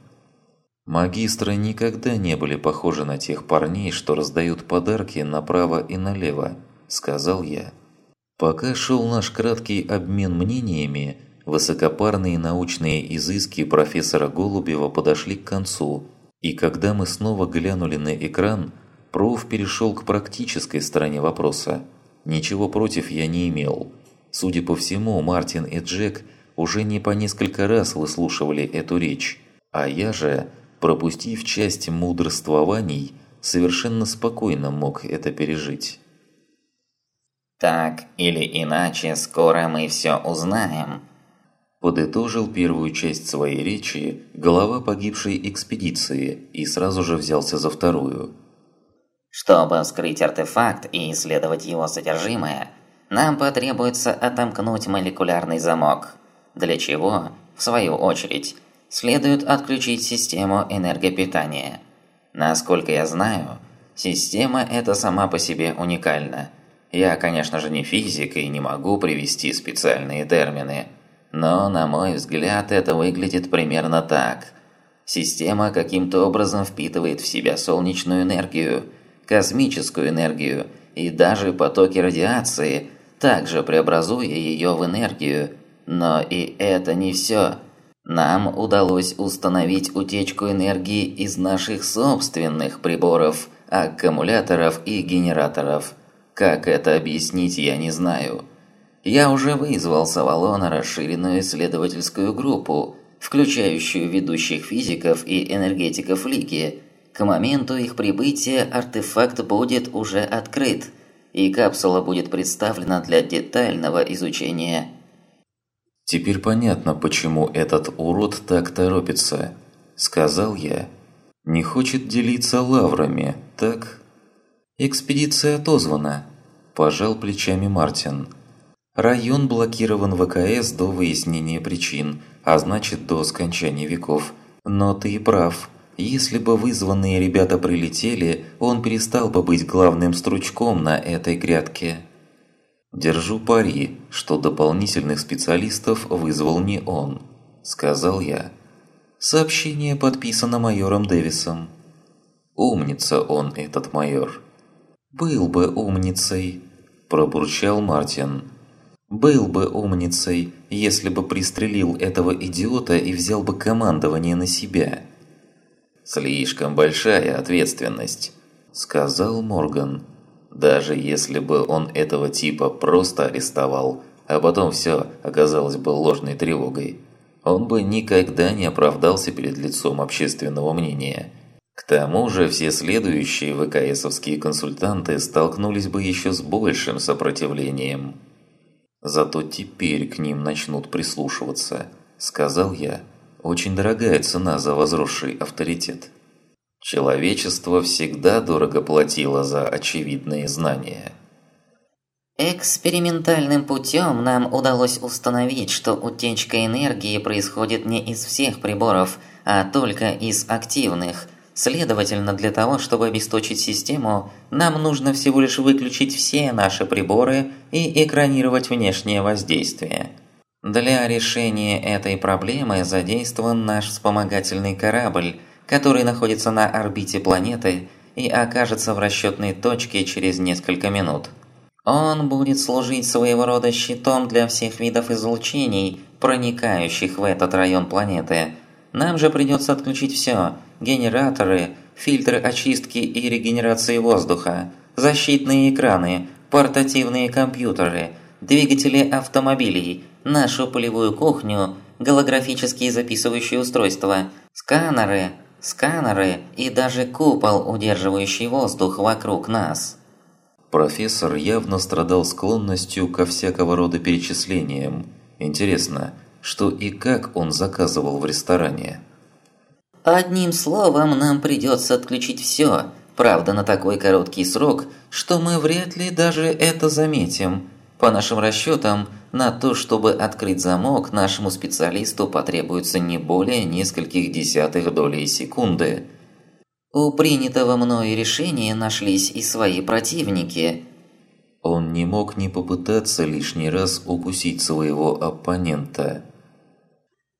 Магистры никогда не были похожи на тех парней, что раздают подарки направо и налево, сказал я. Пока шел наш краткий обмен мнениями, высокопарные научные изыски профессора Голубева подошли к концу, и когда мы снова глянули на экран, проф перешел к практической стороне вопроса. Ничего против я не имел. Судя по всему, Мартин и Джек уже не по несколько раз выслушивали эту речь, а я же, пропустив часть мудрствований, совершенно спокойно мог это пережить. «Так или иначе, скоро мы все узнаем», Подытожил первую часть своей речи глава погибшей экспедиции и сразу же взялся за вторую. Чтобы вскрыть артефакт и исследовать его содержимое, нам потребуется отомкнуть молекулярный замок, для чего, в свою очередь, следует отключить систему энергопитания. Насколько я знаю, система эта сама по себе уникальна. Я, конечно же, не физик и не могу привести специальные термины, но, на мой взгляд, это выглядит примерно так. Система каким-то образом впитывает в себя солнечную энергию, космическую энергию и даже потоки радиации, также преобразуя ее в энергию. Но и это не все. Нам удалось установить утечку энергии из наших собственных приборов, аккумуляторов и генераторов. Как это объяснить, я не знаю. Я уже вызвал с Авалона расширенную исследовательскую группу, включающую ведущих физиков и энергетиков Лиги. К моменту их прибытия артефакт будет уже открыт, и капсула будет представлена для детального изучения. «Теперь понятно, почему этот урод так торопится», – сказал я. «Не хочет делиться лаврами, так?» «Экспедиция отозвана», – пожал плечами Мартин. «Район блокирован ВКС до выяснения причин, а значит до скончания веков. Но ты прав. Если бы вызванные ребята прилетели, он перестал бы быть главным стручком на этой грядке». «Держу пари, что дополнительных специалистов вызвал не он», – сказал я. «Сообщение подписано майором Дэвисом». «Умница он, этот майор». «Был бы умницей», – пробурчал Мартин. «Был бы умницей, если бы пристрелил этого идиота и взял бы командование на себя». «Слишком большая ответственность», – сказал Морган. Даже если бы он этого типа просто арестовал, а потом все оказалось бы ложной тревогой, он бы никогда не оправдался перед лицом общественного мнения. К тому же все следующие ВКСовские консультанты столкнулись бы еще с большим сопротивлением. Зато теперь к ним начнут прислушиваться, сказал я. Очень дорогая цена за возросший авторитет. Человечество всегда дорого платило за очевидные знания. Экспериментальным путем нам удалось установить, что утечка энергии происходит не из всех приборов, а только из активных. Следовательно, для того, чтобы обесточить систему, нам нужно всего лишь выключить все наши приборы и экранировать внешнее воздействие. Для решения этой проблемы задействован наш вспомогательный корабль – который находится на орбите планеты и окажется в расчетной точке через несколько минут. Он будет служить своего рода щитом для всех видов излучений, проникающих в этот район планеты. Нам же придется отключить все – генераторы, фильтры очистки и регенерации воздуха, защитные экраны, портативные компьютеры, двигатели автомобилей, нашу полевую кухню, голографические записывающие устройства, сканеры – сканеры и даже купол, удерживающий воздух вокруг нас. Профессор явно страдал склонностью ко всякого рода перечислениям. Интересно, что и как он заказывал в ресторане? Одним словом, нам придется отключить все. Правда, на такой короткий срок, что мы вряд ли даже это заметим. По нашим расчетам, на то, чтобы открыть замок, нашему специалисту потребуется не более нескольких десятых долей секунды. У принятого мной решения нашлись и свои противники. Он не мог не попытаться лишний раз укусить своего оппонента.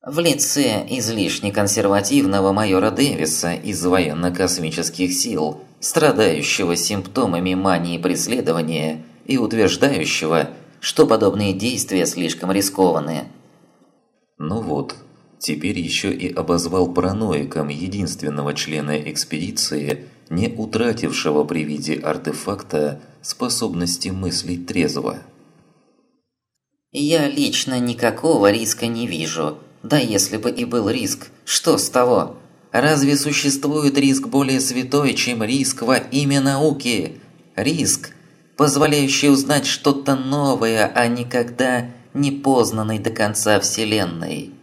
В лице излишне консервативного майора Дэвиса из военно-космических сил, страдающего симптомами мании преследования – и утверждающего, что подобные действия слишком рискованные. Ну вот, теперь еще и обозвал параноиком единственного члена экспедиции, не утратившего при виде артефакта способности мыслить трезво. «Я лично никакого риска не вижу. Да если бы и был риск, что с того? Разве существует риск более святой, чем риск во имя науки? Риск, позволяющий узнать что-то новое о никогда не познанной до конца Вселенной.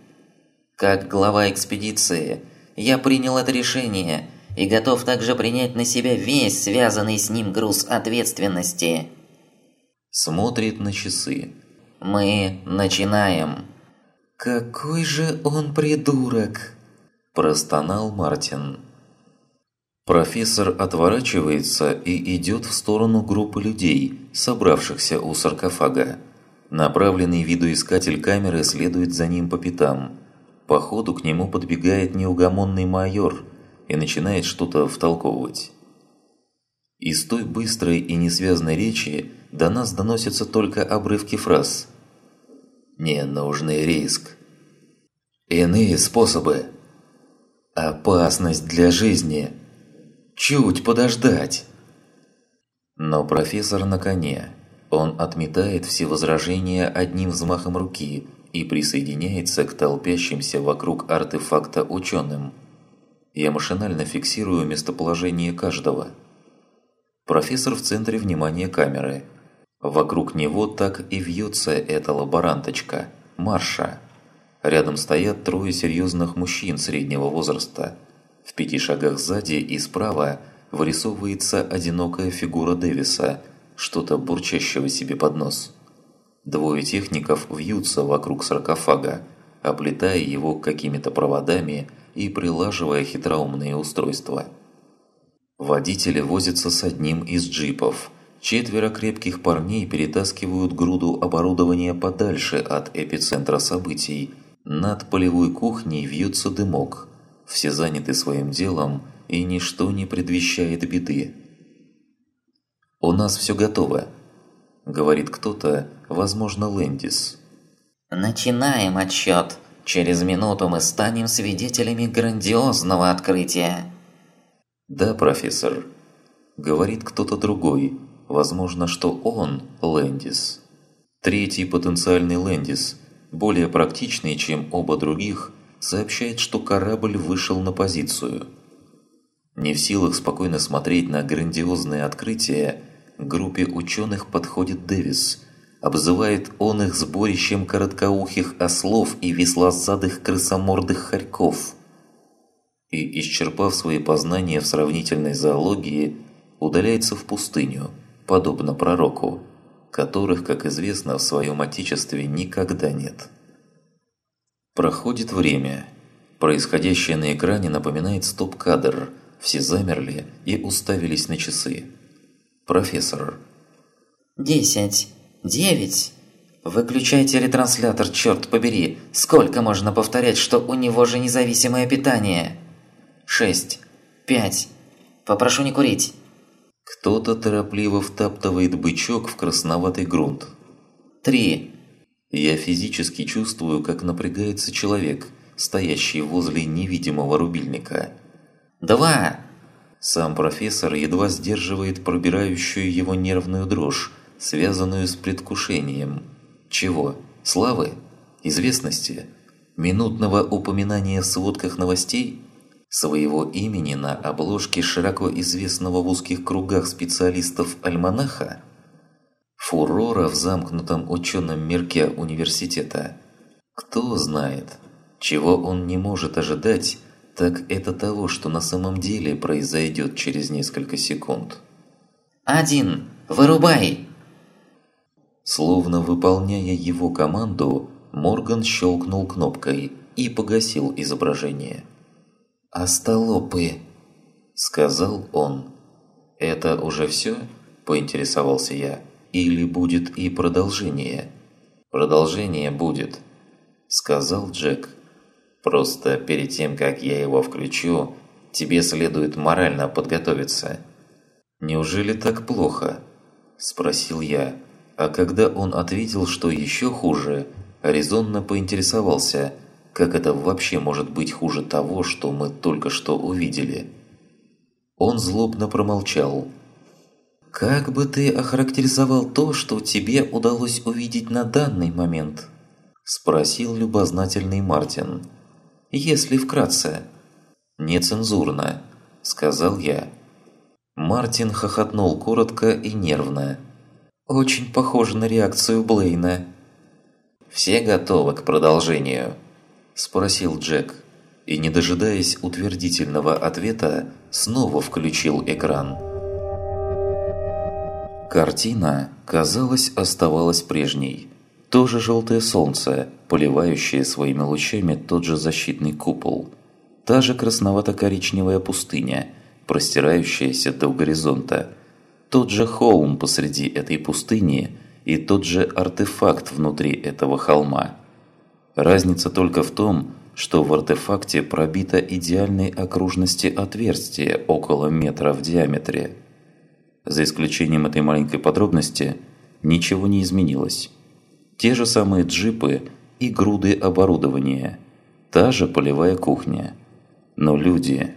Как глава экспедиции, я принял это решение и готов также принять на себя весь связанный с ним груз ответственности. Смотрит на часы. «Мы начинаем!» «Какой же он придурок!» – простонал Мартин. Профессор отворачивается и идет в сторону группы людей, собравшихся у саркофага. Направленный видоискатель камеры следует за ним по пятам. По ходу к нему подбегает неугомонный майор и начинает что-то втолковывать. Из той быстрой и несвязной речи до нас доносятся только обрывки фраз. «Ненужный риск», «Иные способы», «Опасность для жизни», Чуть подождать!» Но профессор на коне. Он отметает все возражения одним взмахом руки и присоединяется к толпящимся вокруг артефакта ученым. Я машинально фиксирую местоположение каждого. Профессор в центре внимания камеры. Вокруг него так и вьется эта лаборанточка, Марша. Рядом стоят трое серьезных мужчин среднего возраста – в пяти шагах сзади и справа вырисовывается одинокая фигура Дэвиса, что-то бурчащего себе под нос. Двое техников вьются вокруг саркофага, оплетая его какими-то проводами и прилаживая хитроумные устройства. Водители возятся с одним из джипов. Четверо крепких парней перетаскивают груду оборудования подальше от эпицентра событий. Над полевой кухней вьется дымок – все заняты своим делом, и ничто не предвещает беды. «У нас все готово», – говорит кто-то, возможно, Лэндис. «Начинаем отсчет. Через минуту мы станем свидетелями грандиозного открытия». «Да, профессор», – говорит кто-то другой, возможно, что он Лэндис. Третий потенциальный Лэндис, более практичный, чем оба других – сообщает, что корабль вышел на позицию. Не в силах спокойно смотреть на грандиозное открытие, к группе ученых подходит Дэвис. Обзывает он их сборищем короткоухих ослов и веслозадых крысомордых хорьков. И, исчерпав свои познания в сравнительной зоологии, удаляется в пустыню, подобно пророку, которых, как известно, в своем отечестве никогда нет. Проходит время. Происходящее на экране напоминает стоп-кадр. Все замерли и уставились на часы. Профессор. «Десять. Девять. Выключайте ретранслятор, черт побери. Сколько можно повторять, что у него же независимое питание? Шесть. Пять. Попрошу не курить». Кто-то торопливо втаптывает бычок в красноватый грунт. «Три. Я физически чувствую, как напрягается человек, стоящий возле невидимого рубильника. «Два!» Сам профессор едва сдерживает пробирающую его нервную дрожь, связанную с предвкушением. Чего? Славы? Известности? Минутного упоминания в сводках новостей? Своего имени на обложке широко известного в узких кругах специалистов альманаха? фурора в замкнутом ученом мирке университета. Кто знает, чего он не может ожидать, так это того, что на самом деле произойдет через несколько секунд. «Один! Вырубай!» Словно выполняя его команду, Морган щелкнул кнопкой и погасил изображение. «Остолопы!» – сказал он. «Это уже все?» – поинтересовался я. Или будет и продолжение? Продолжение будет, сказал Джек. Просто перед тем, как я его включу, тебе следует морально подготовиться. Неужели так плохо? Спросил я. А когда он ответил, что еще хуже, резонно поинтересовался, как это вообще может быть хуже того, что мы только что увидели. Он злобно промолчал, «Как бы ты охарактеризовал то, что тебе удалось увидеть на данный момент?» – спросил любознательный Мартин. «Если вкратце». «Нецензурно», – сказал я. Мартин хохотнул коротко и нервно. «Очень похоже на реакцию Блейна». «Все готовы к продолжению?» – спросил Джек. И, не дожидаясь утвердительного ответа, снова включил экран. Картина, казалось, оставалась прежней. То же желтое солнце, поливающее своими лучами тот же защитный купол. Та же красновато-коричневая пустыня, простирающаяся до горизонта. Тот же холм посреди этой пустыни и тот же артефакт внутри этого холма. Разница только в том, что в артефакте пробито идеальной окружности отверстие около метра в диаметре. За исключением этой маленькой подробности, ничего не изменилось. Те же самые джипы и груды оборудования, та же полевая кухня. Но люди...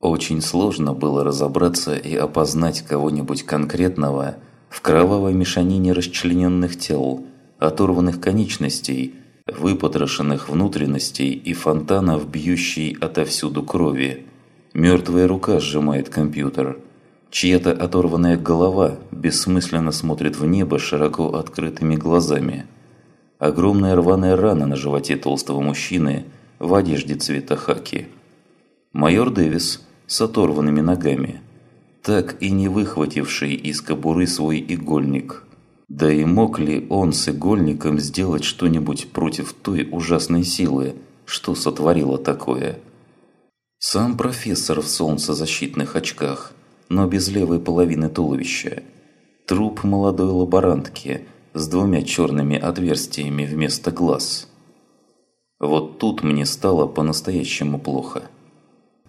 Очень сложно было разобраться и опознать кого-нибудь конкретного в кровавой мешанине расчлененных тел, оторванных конечностей, выпотрошенных внутренностей и фонтанов, бьющей отовсюду крови. Мертвая рука сжимает компьютер – Чья-то оторванная голова бессмысленно смотрит в небо широко открытыми глазами. Огромная рваная рана на животе толстого мужчины в одежде цвета хаки. Майор Дэвис с оторванными ногами, так и не выхвативший из кобуры свой игольник. Да и мог ли он с игольником сделать что-нибудь против той ужасной силы, что сотворила такое? Сам профессор в солнцезащитных очках – но без левой половины туловища. Труп молодой лаборантки с двумя черными отверстиями вместо глаз. Вот тут мне стало по-настоящему плохо.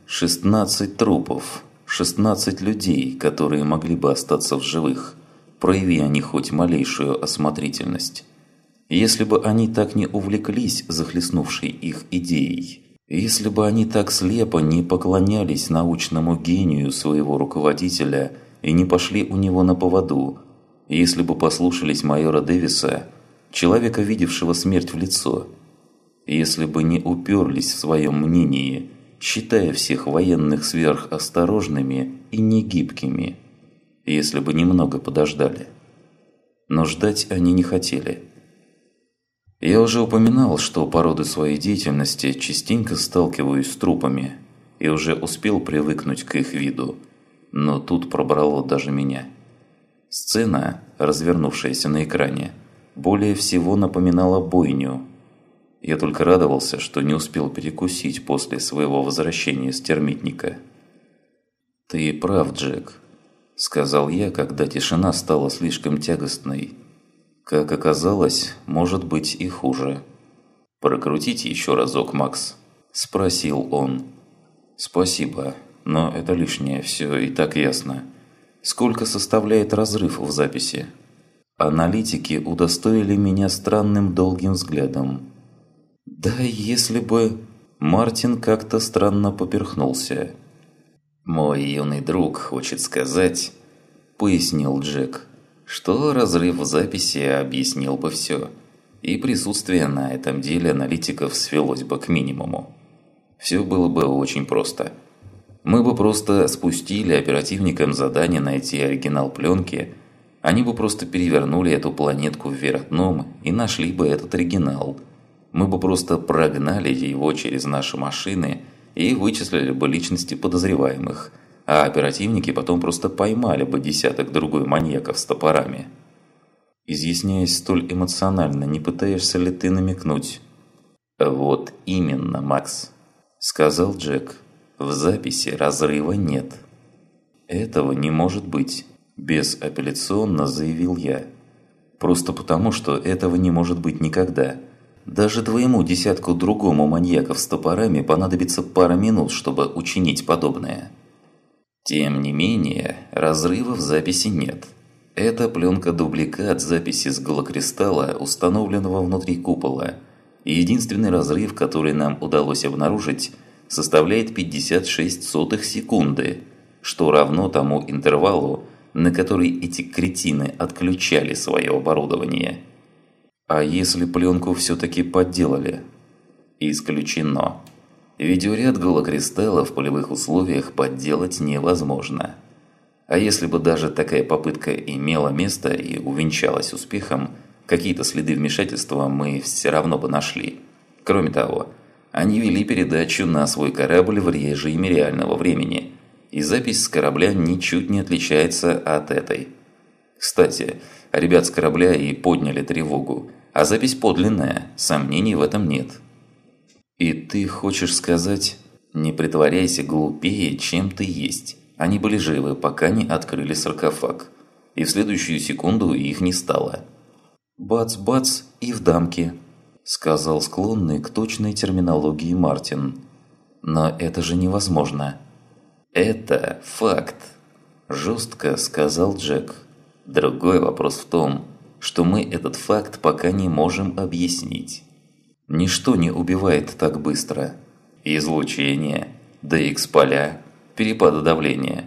16 трупов, 16 людей, которые могли бы остаться в живых, прояви они хоть малейшую осмотрительность. Если бы они так не увлеклись захлестнувшей их идеей, если бы они так слепо не поклонялись научному гению своего руководителя и не пошли у него на поводу, если бы послушались майора Дэвиса, человека, видевшего смерть в лицо, если бы не уперлись в своем мнении, считая всех военных сверхосторожными и негибкими, если бы немного подождали. Но ждать они не хотели – я уже упоминал, что по роду своей деятельности частенько сталкиваюсь с трупами и уже успел привыкнуть к их виду, но тут пробрало даже меня. Сцена, развернувшаяся на экране, более всего напоминала бойню. Я только радовался, что не успел перекусить после своего возвращения с термитника. «Ты прав, Джек», – сказал я, когда тишина стала слишком тягостной как оказалось, может быть и хуже. «Прокрутите еще разок, Макс», – спросил он. «Спасибо, но это лишнее, все и так ясно. Сколько составляет разрыв в записи?» Аналитики удостоили меня странным долгим взглядом. «Да если бы...» Мартин как-то странно поперхнулся. «Мой юный друг хочет сказать...» – пояснил Джек что разрыв в записи объяснил бы все, и присутствие на этом деле аналитиков свелось бы к минимуму. Все было бы очень просто. Мы бы просто спустили оперативникам задание найти оригинал пленки, они бы просто перевернули эту планетку вверх дном и нашли бы этот оригинал. Мы бы просто прогнали его через наши машины и вычислили бы личности подозреваемых – а оперативники потом просто поймали бы десяток другой маньяков с топорами. Изъясняясь столь эмоционально, не пытаешься ли ты намекнуть? «Вот именно, Макс», – сказал Джек. «В записи разрыва нет». «Этого не может быть», – безапелляционно заявил я. «Просто потому, что этого не может быть никогда». Даже твоему десятку другому маньяков с топорами понадобится пара минут, чтобы учинить подобное. Тем не менее, разрыва в записи нет. Это пленка-дубликат записи с голокристалла, установленного внутри купола. И единственный разрыв, который нам удалось обнаружить, составляет 56 сотых секунды, что равно тому интервалу, на который эти кретины отключали свое оборудование. А если пленку все-таки подделали? Исключено. Видеоряд голокристалла в полевых условиях подделать невозможно. А если бы даже такая попытка имела место и увенчалась успехом, какие-то следы вмешательства мы все равно бы нашли. Кроме того, они вели передачу на свой корабль в режиме реального времени, и запись с корабля ничуть не отличается от этой. Кстати, ребят с корабля и подняли тревогу, а запись подлинная, сомнений в этом нет. И ты хочешь сказать, не притворяйся глупее, чем ты есть. Они были живы, пока не открыли саркофаг. И в следующую секунду их не стало. «Бац-бац и в дамке», – сказал склонный к точной терминологии Мартин. «Но это же невозможно». «Это факт», – жестко сказал Джек. «Другой вопрос в том, что мы этот факт пока не можем объяснить. Ничто не убивает так быстро. Излучение, DX-поля, перепады давления.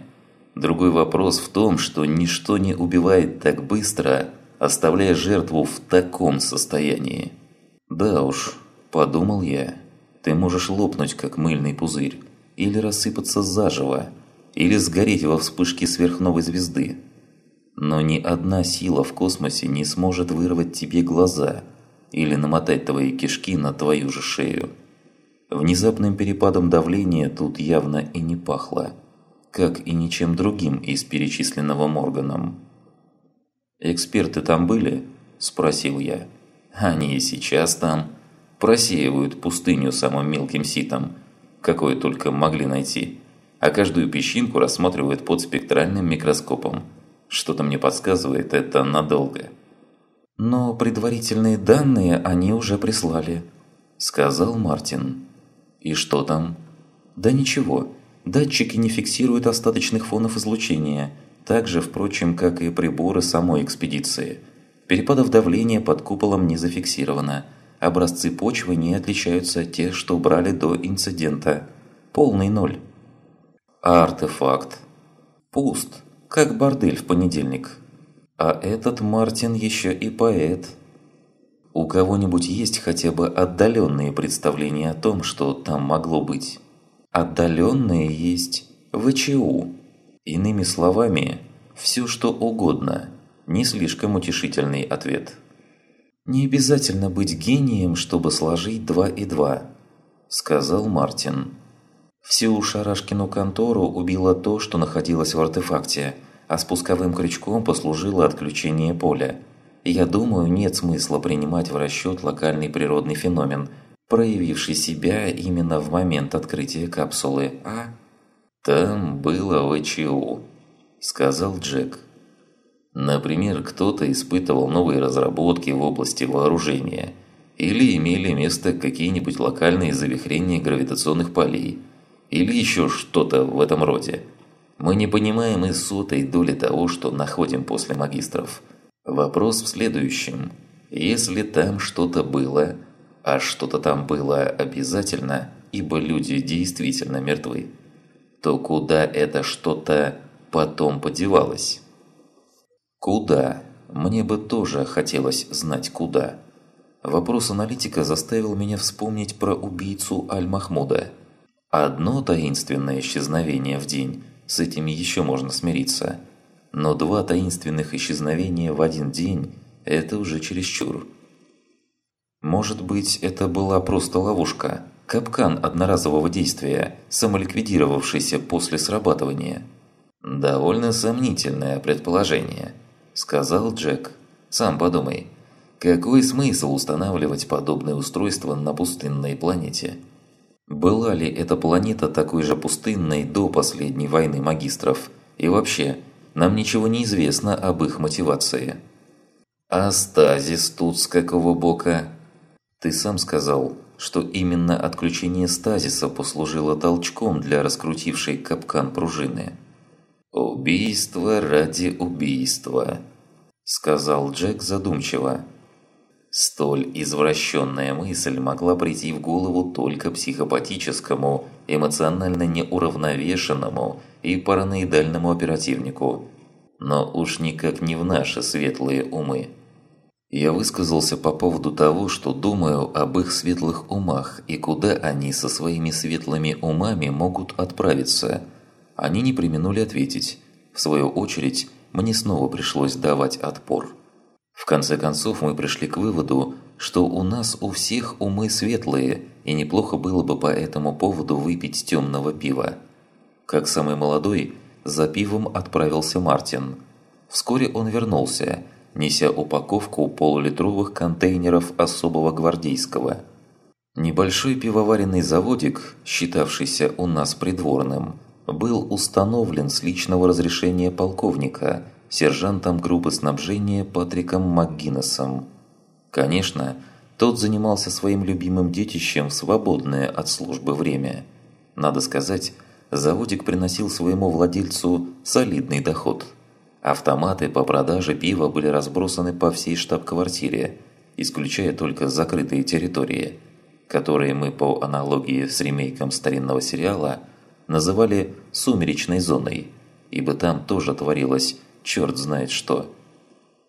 Другой вопрос в том, что ничто не убивает так быстро, оставляя жертву в таком состоянии. Да уж, подумал я, ты можешь лопнуть, как мыльный пузырь, или рассыпаться заживо, или сгореть во вспышке сверхновой звезды. Но ни одна сила в космосе не сможет вырвать тебе глаза или намотать твои кишки на твою же шею. Внезапным перепадом давления тут явно и не пахло, как и ничем другим из перечисленного Морганом. «Эксперты там были?» – спросил я. «Они и сейчас там. Просеивают пустыню самым мелким ситом, какое только могли найти, а каждую песчинку рассматривают под спектральным микроскопом – что-то мне подсказывает, это надолго. Но предварительные данные они уже прислали, сказал Мартин. И что там? Да ничего. Датчики не фиксируют остаточных фонов излучения, так же, впрочем, как и приборы самой экспедиции. Перепадов давления под куполом не зафиксировано. Образцы почвы не отличаются от тех, что брали до инцидента. Полный ноль. А артефакт? Пуст как бордель в понедельник. А этот Мартин еще и поэт. У кого-нибудь есть хотя бы отдаленные представления о том, что там могло быть? Отдаленные есть ВЧУ. Иными словами, все что угодно. Не слишком утешительный ответ. «Не обязательно быть гением, чтобы сложить два и два», – сказал Мартин. Всю Шарашкину контору убило то, что находилось в артефакте, а спусковым крючком послужило отключение поля. Я думаю, нет смысла принимать в расчет локальный природный феномен, проявивший себя именно в момент открытия капсулы, а? «Там было ВЧУ», – сказал Джек. Например, кто-то испытывал новые разработки в области вооружения, или имели место какие-нибудь локальные завихрения гравитационных полей – или еще что-то в этом роде. Мы не понимаем и сотой доли того, что находим после магистров. Вопрос в следующем. Если там что-то было, а что-то там было обязательно, ибо люди действительно мертвы, то куда это что-то потом подевалось? Куда? Мне бы тоже хотелось знать куда. Вопрос аналитика заставил меня вспомнить про убийцу Аль-Махмуда – Одно таинственное исчезновение в день, с этим еще можно смириться. Но два таинственных исчезновения в один день – это уже чересчур. Может быть, это была просто ловушка, капкан одноразового действия, самоликвидировавшийся после срабатывания. «Довольно сомнительное предположение», – сказал Джек. «Сам подумай, какой смысл устанавливать подобное устройство на пустынной планете?» Была ли эта планета такой же пустынной до последней войны магистров? И вообще, нам ничего не известно об их мотивации. А стазис тут с какого бока? Ты сам сказал, что именно отключение стазиса послужило толчком для раскрутившей капкан пружины. «Убийство ради убийства», – сказал Джек задумчиво. Столь извращенная мысль могла прийти в голову только психопатическому, эмоционально неуравновешенному и параноидальному оперативнику. Но уж никак не в наши светлые умы. Я высказался по поводу того, что думаю об их светлых умах и куда они со своими светлыми умами могут отправиться. Они не применули ответить. В свою очередь, мне снова пришлось давать отпор. В конце концов мы пришли к выводу, что у нас у всех умы светлые, и неплохо было бы по этому поводу выпить темного пива. Как самый молодой, за пивом отправился Мартин. Вскоре он вернулся, неся упаковку полулитровых контейнеров особого гвардейского. Небольшой пивоваренный заводик, считавшийся у нас придворным, был установлен с личного разрешения полковника, сержантом группы снабжения Патриком МакГиннесом. Конечно, тот занимался своим любимым детищем в свободное от службы время. Надо сказать, заводик приносил своему владельцу солидный доход. Автоматы по продаже пива были разбросаны по всей штаб-квартире, исключая только закрытые территории, которые мы по аналогии с ремейком старинного сериала называли «сумеречной зоной», ибо там тоже творилось черт знает что.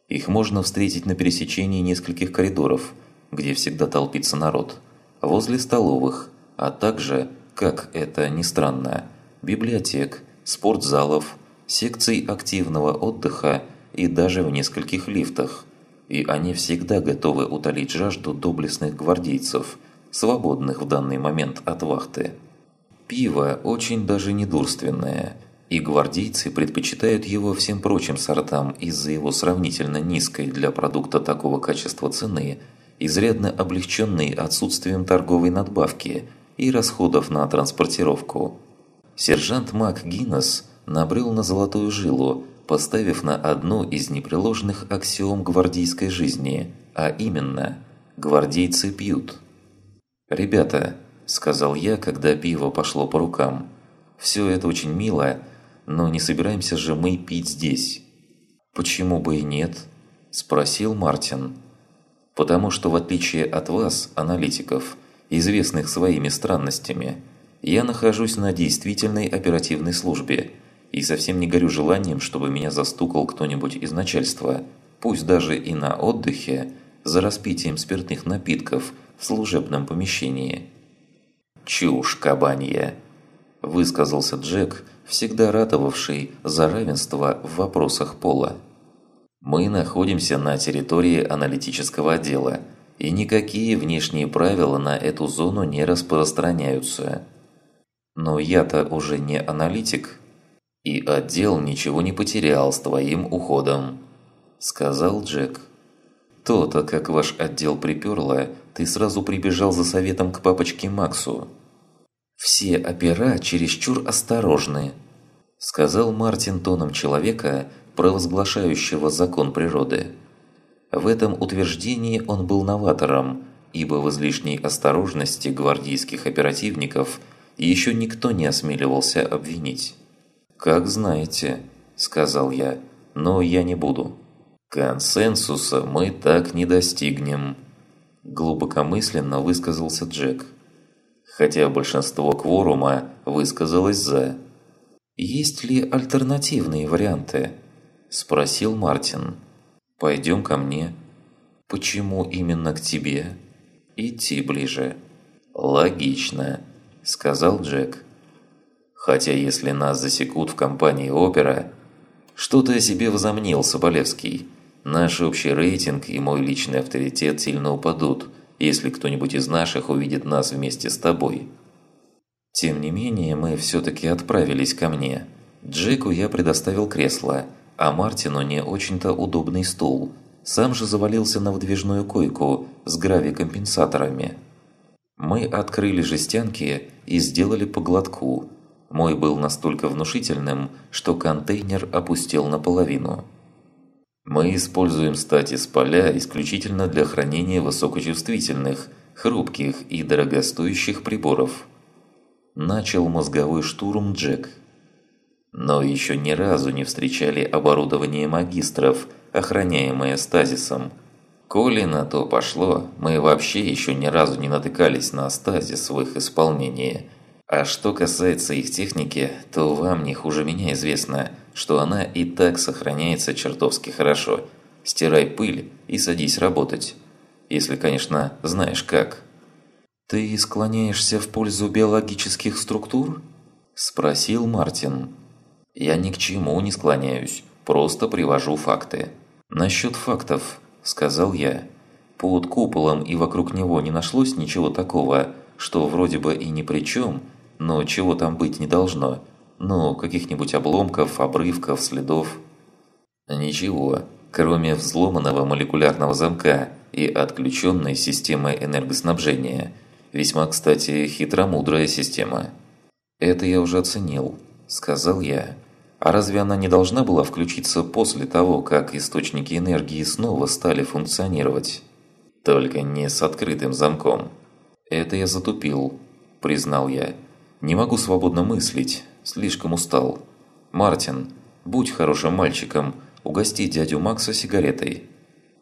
Их можно встретить на пересечении нескольких коридоров, где всегда толпится народ, возле столовых, а также, как это ни странно, библиотек, спортзалов, секций активного отдыха и даже в нескольких лифтах. И они всегда готовы утолить жажду доблестных гвардейцев, свободных в данный момент от вахты. Пиво очень даже недурственное, и гвардейцы предпочитают его всем прочим сортам из-за его сравнительно низкой для продукта такого качества цены, изрядно облегченной отсутствием торговой надбавки и расходов на транспортировку. Сержант Мак Гиннес – набрел на золотую жилу, поставив на одну из непреложных аксиом гвардейской жизни, а именно «гвардейцы пьют». «Ребята», – сказал я, когда пиво пошло по рукам, – «все это очень мило, но не собираемся же мы пить здесь». «Почему бы и нет?» – спросил Мартин. «Потому что в отличие от вас, аналитиков, известных своими странностями, я нахожусь на действительной оперативной службе – и совсем не горю желанием, чтобы меня застукал кто-нибудь из начальства, пусть даже и на отдыхе, за распитием спиртных напитков в служебном помещении. «Чушь кабанья!» – высказался Джек, всегда ратовавший за равенство в вопросах пола. «Мы находимся на территории аналитического отдела, и никакие внешние правила на эту зону не распространяются. Но я-то уже не аналитик», «И отдел ничего не потерял с твоим уходом», – сказал Джек. «То-то, как ваш отдел приперло, ты сразу прибежал за советом к папочке Максу». «Все опера чересчур осторожны», – сказал Мартин тоном человека, провозглашающего закон природы. В этом утверждении он был новатором, ибо в излишней осторожности гвардейских оперативников еще никто не осмеливался обвинить. «Как знаете», – сказал я, – «но я не буду». «Консенсуса мы так не достигнем», – глубокомысленно высказался Джек. Хотя большинство кворума высказалось «за». «Есть ли альтернативные варианты?» – спросил Мартин. «Пойдем ко мне». «Почему именно к тебе?» «Идти ближе». «Логично», – сказал Джек. Хотя если нас засекут в компании «Опера», что ты о себе возомнил, Соболевский? Наш общий рейтинг и мой личный авторитет сильно упадут, если кто-нибудь из наших увидит нас вместе с тобой. Тем не менее, мы все-таки отправились ко мне. Джеку я предоставил кресло, а Мартину не очень-то удобный стул. Сам же завалился на выдвижную койку с гравикомпенсаторами. Мы открыли жестянки и сделали по глотку – мой был настолько внушительным, что контейнер опустел наполовину. Мы используем статис поля исключительно для хранения высокочувствительных, хрупких и дорогостоящих приборов. Начал мозговой штурм Джек. Но еще ни разу не встречали оборудование магистров, охраняемое стазисом. Коли на то пошло, мы вообще еще ни разу не натыкались на стазис в их исполнении – а что касается их техники, то вам не хуже меня известно, что она и так сохраняется чертовски хорошо. Стирай пыль и садись работать. Если, конечно, знаешь как. «Ты склоняешься в пользу биологических структур?» – спросил Мартин. «Я ни к чему не склоняюсь, просто привожу факты». «Насчет фактов», – сказал я. «Под куполом и вокруг него не нашлось ничего такого, что вроде бы и ни при чем – но чего там быть не должно. Ну, каких-нибудь обломков, обрывков, следов. Ничего, кроме взломанного молекулярного замка и отключенной системы энергоснабжения. Весьма, кстати, хитромудрая система. «Это я уже оценил», – сказал я. «А разве она не должна была включиться после того, как источники энергии снова стали функционировать?» «Только не с открытым замком». «Это я затупил», – признал я. «Не могу свободно мыслить, слишком устал. Мартин, будь хорошим мальчиком, угости дядю Макса сигаретой».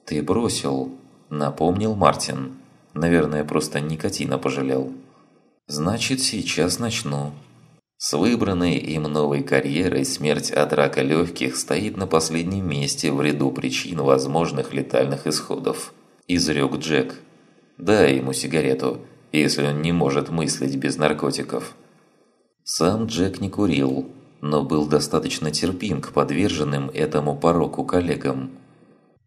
«Ты бросил», – напомнил Мартин. «Наверное, просто никотина пожалел». «Значит, сейчас начну». С выбранной им новой карьерой смерть от рака легких стоит на последнем месте в ряду причин возможных летальных исходов. Изрек Джек. «Дай ему сигарету, если он не может мыслить без наркотиков». Сам Джек не курил, но был достаточно терпим к подверженным этому пороку коллегам.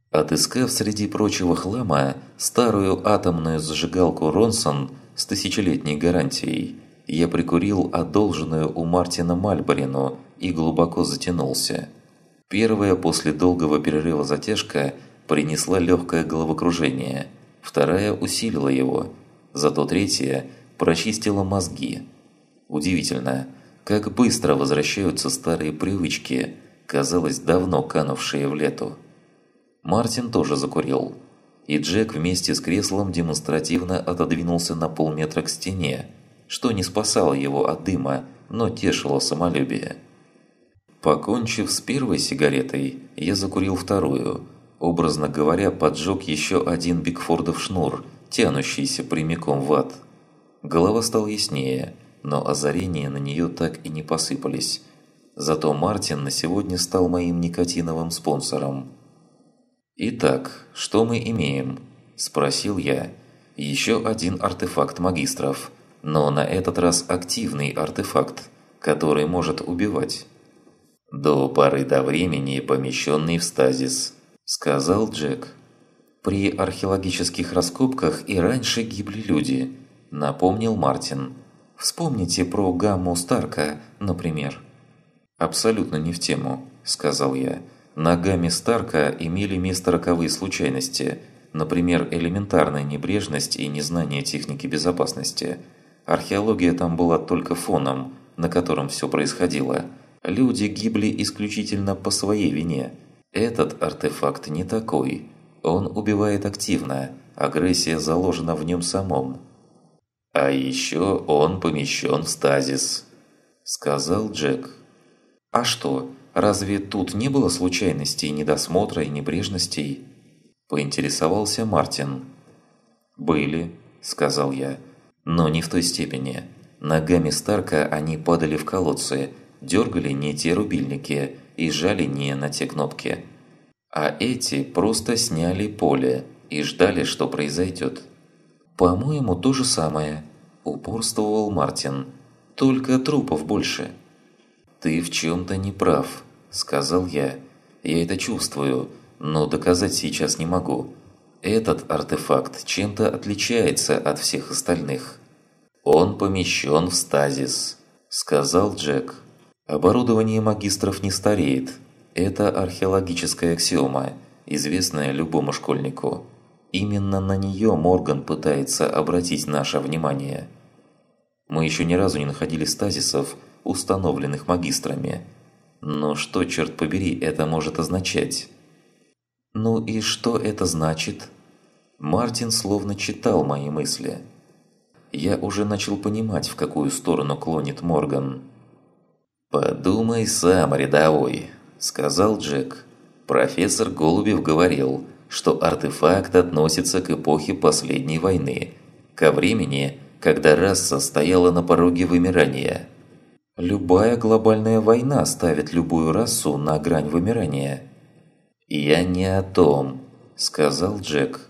Отыскав среди прочего хлама старую атомную зажигалку Ронсон с тысячелетней гарантией, я прикурил одолженную у Мартина Мальборину и глубоко затянулся. Первая после долгого перерыва затяжка принесла легкое головокружение, вторая усилила его, зато третья прочистила мозги. Удивительно, как быстро возвращаются старые привычки, казалось, давно канувшие в лету. Мартин тоже закурил, и Джек вместе с креслом демонстративно отодвинулся на полметра к стене, что не спасало его от дыма, но тешило самолюбие. Покончив с первой сигаретой, я закурил вторую, образно говоря, поджег еще один Бигфордов шнур, тянущийся прямиком в ад. Голова стала яснее – но озарения на нее так и не посыпались. Зато Мартин на сегодня стал моим никотиновым спонсором. «Итак, что мы имеем?» – спросил я. «Еще один артефакт магистров, но на этот раз активный артефакт, который может убивать». «До поры до времени помещенный в стазис», – сказал Джек. «При археологических раскопках и раньше гибли люди», – напомнил Мартин. Вспомните про гамму Старка, например». «Абсолютно не в тему», – сказал я. «На гамме Старка имели место роковые случайности, например, элементарная небрежность и незнание техники безопасности. Археология там была только фоном, на котором все происходило. Люди гибли исключительно по своей вине. Этот артефакт не такой. Он убивает активно, агрессия заложена в нем самом». «А еще он помещен в стазис», – сказал Джек. «А что, разве тут не было случайностей, недосмотра и небрежностей?» – поинтересовался Мартин. «Были», – сказал я, – «но не в той степени. Ногами Старка они падали в колодцы, дергали не те рубильники и жали не на те кнопки. А эти просто сняли поле и ждали, что произойдет». «По-моему, то же самое», – упорствовал Мартин. «Только трупов больше». «Ты в чем-то не прав», – сказал я. «Я это чувствую, но доказать сейчас не могу. Этот артефакт чем-то отличается от всех остальных». «Он помещен в стазис», – сказал Джек. «Оборудование магистров не стареет. Это археологическая аксиома, известная любому школьнику». Именно на нее Морган пытается обратить наше внимание. Мы еще ни разу не находили стазисов, установленных магистрами. Но что, черт побери, это может означать? Ну и что это значит? Мартин словно читал мои мысли. Я уже начал понимать, в какую сторону клонит Морган. «Подумай сам, рядовой», – сказал Джек. Профессор Голубев говорил – что артефакт относится к эпохе последней войны, ко времени, когда раса стояла на пороге вымирания. Любая глобальная война ставит любую расу на грань вымирания. «Я не о том», – сказал Джек.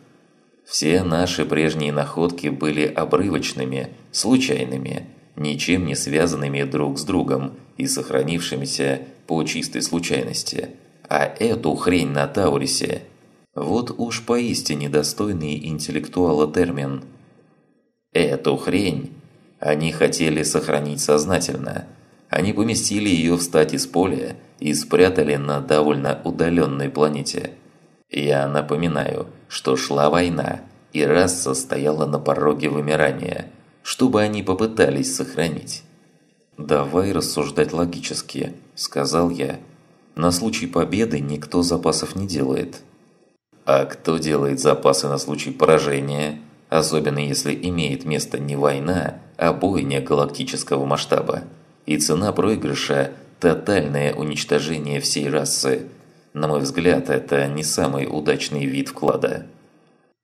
«Все наши прежние находки были обрывочными, случайными, ничем не связанными друг с другом и сохранившимися по чистой случайности. А эту хрень на Таурисе – вот уж поистине достойный интеллектуала термин. Эту хрень они хотели сохранить сознательно. Они поместили ее в стать поля и спрятали на довольно удаленной планете. Я напоминаю, что шла война, и раса стояла на пороге вымирания, чтобы они попытались сохранить. «Давай рассуждать логически», – сказал я. «На случай победы никто запасов не делает». «А кто делает запасы на случай поражения?» особенно если имеет место не война, а бойня галактического масштаба. И цена проигрыша – тотальное уничтожение всей расы. На мой взгляд, это не самый удачный вид вклада.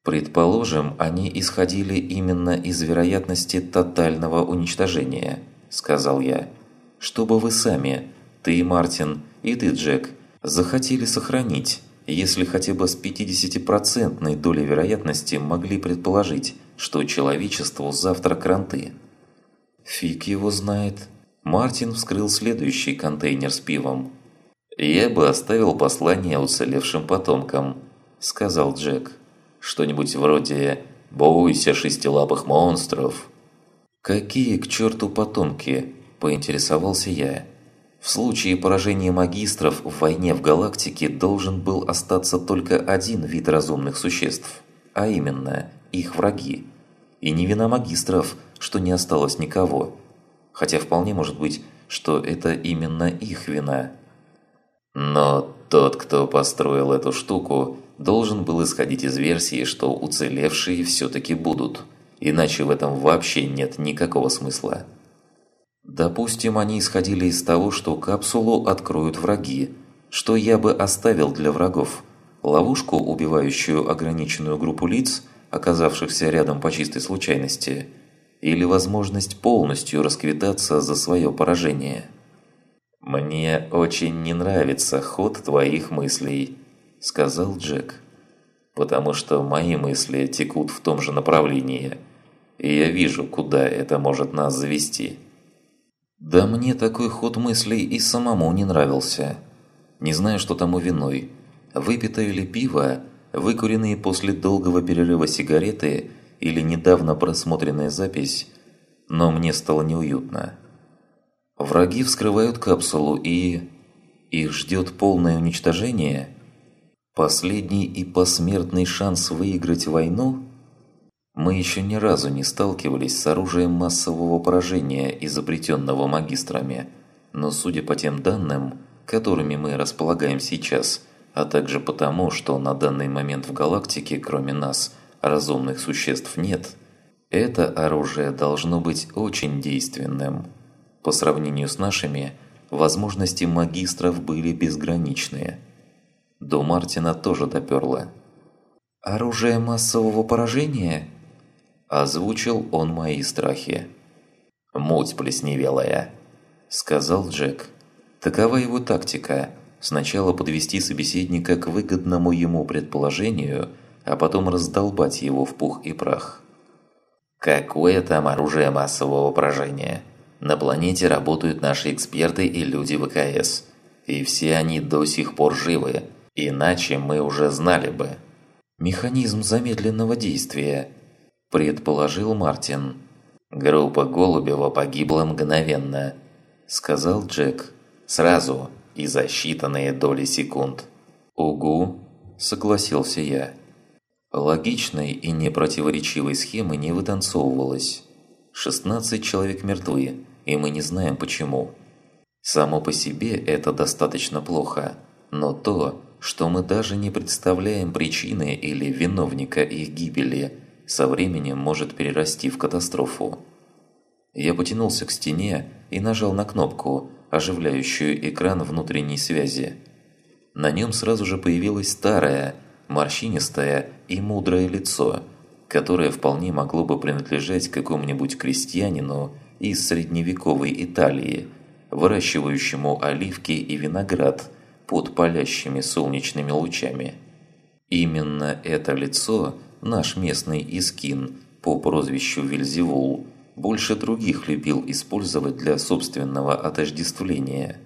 Предположим, они исходили именно из вероятности тотального уничтожения, сказал я. Чтобы вы сами, ты, Мартин, и ты, Джек, захотели сохранить если хотя бы с 50% долей вероятности могли предположить, что человечеству завтра кранты. Фиг его знает. Мартин вскрыл следующий контейнер с пивом. «Я бы оставил послание уцелевшим потомкам», – сказал Джек. «Что-нибудь вроде «Бойся шестилапых монстров». «Какие к черту потомки?» – поинтересовался я. В случае поражения магистров в войне в галактике должен был остаться только один вид разумных существ, а именно их враги. И не вина магистров, что не осталось никого. Хотя вполне может быть, что это именно их вина. Но тот, кто построил эту штуку, должен был исходить из версии, что уцелевшие все-таки будут. Иначе в этом вообще нет никакого смысла. Допустим, они исходили из того, что капсулу откроют враги. Что я бы оставил для врагов? Ловушку, убивающую ограниченную группу лиц, оказавшихся рядом по чистой случайности? Или возможность полностью расквитаться за свое поражение? «Мне очень не нравится ход твоих мыслей», – сказал Джек. «Потому что мои мысли текут в том же направлении, и я вижу, куда это может нас завести». Да мне такой ход мыслей и самому не нравился. Не знаю, что тому виной. Выпитое ли пиво, выкуренные после долгого перерыва сигареты или недавно просмотренная запись, но мне стало неуютно. Враги вскрывают капсулу и... Их ждет полное уничтожение? Последний и посмертный шанс выиграть войну – мы еще ни разу не сталкивались с оружием массового поражения, изобретенного магистрами, но судя по тем данным, которыми мы располагаем сейчас, а также потому, что на данный момент в галактике, кроме нас, разумных существ нет, это оружие должно быть очень действенным. По сравнению с нашими, возможности магистров были безграничные. До Мартина тоже доперло. «Оружие массового поражения?» Озвучил он мои страхи. «Муть плесневелая», – сказал Джек. Такова его тактика – сначала подвести собеседника к выгодному ему предположению, а потом раздолбать его в пух и прах. «Какое там оружие массового поражения? На планете работают наши эксперты и люди ВКС. И все они до сих пор живы, иначе мы уже знали бы». «Механизм замедленного действия», предположил Мартин. «Группа Голубева погибла мгновенно», – сказал Джек. «Сразу и за считанные доли секунд». «Угу», – согласился я. Логичной и непротиворечивой схемы не вытанцовывалось. 16 человек мертвы, и мы не знаем почему. Само по себе это достаточно плохо, но то, что мы даже не представляем причины или виновника их гибели – со временем может перерасти в катастрофу. Я потянулся к стене и нажал на кнопку, оживляющую экран внутренней связи. На нем сразу же появилось старое, морщинистое и мудрое лицо, которое вполне могло бы принадлежать какому-нибудь крестьянину из средневековой Италии, выращивающему оливки и виноград под палящими солнечными лучами. Именно это лицо наш местный Искин по прозвищу Вильзевул, больше других любил использовать для собственного отождествления.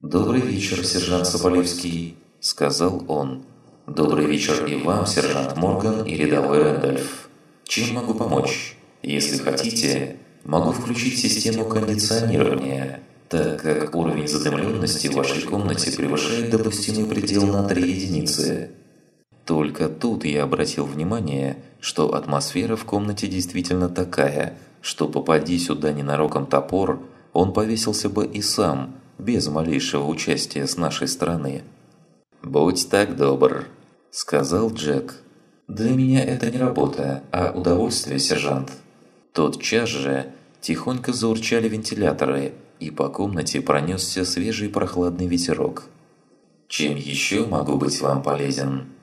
«Добрый вечер, сержант Соболевский», – сказал он. «Добрый вечер и вам, сержант Морган и рядовой Рэндальф. Чем могу помочь? Если хотите, могу включить систему кондиционирования. так как уровень задымленности в вашей комнате превышает допустимый предел на 3 единицы. Только тут я обратил внимание, что атмосфера в комнате действительно такая, что попади сюда ненароком топор, он повесился бы и сам, без малейшего участия с нашей стороны. «Будь так добр», – сказал Джек. «Для меня это не работа, а удовольствие, сержант». Тот час же тихонько заурчали вентиляторы – и по комнате пронесся свежий прохладный ветерок. «Чем еще могу быть вам полезен?»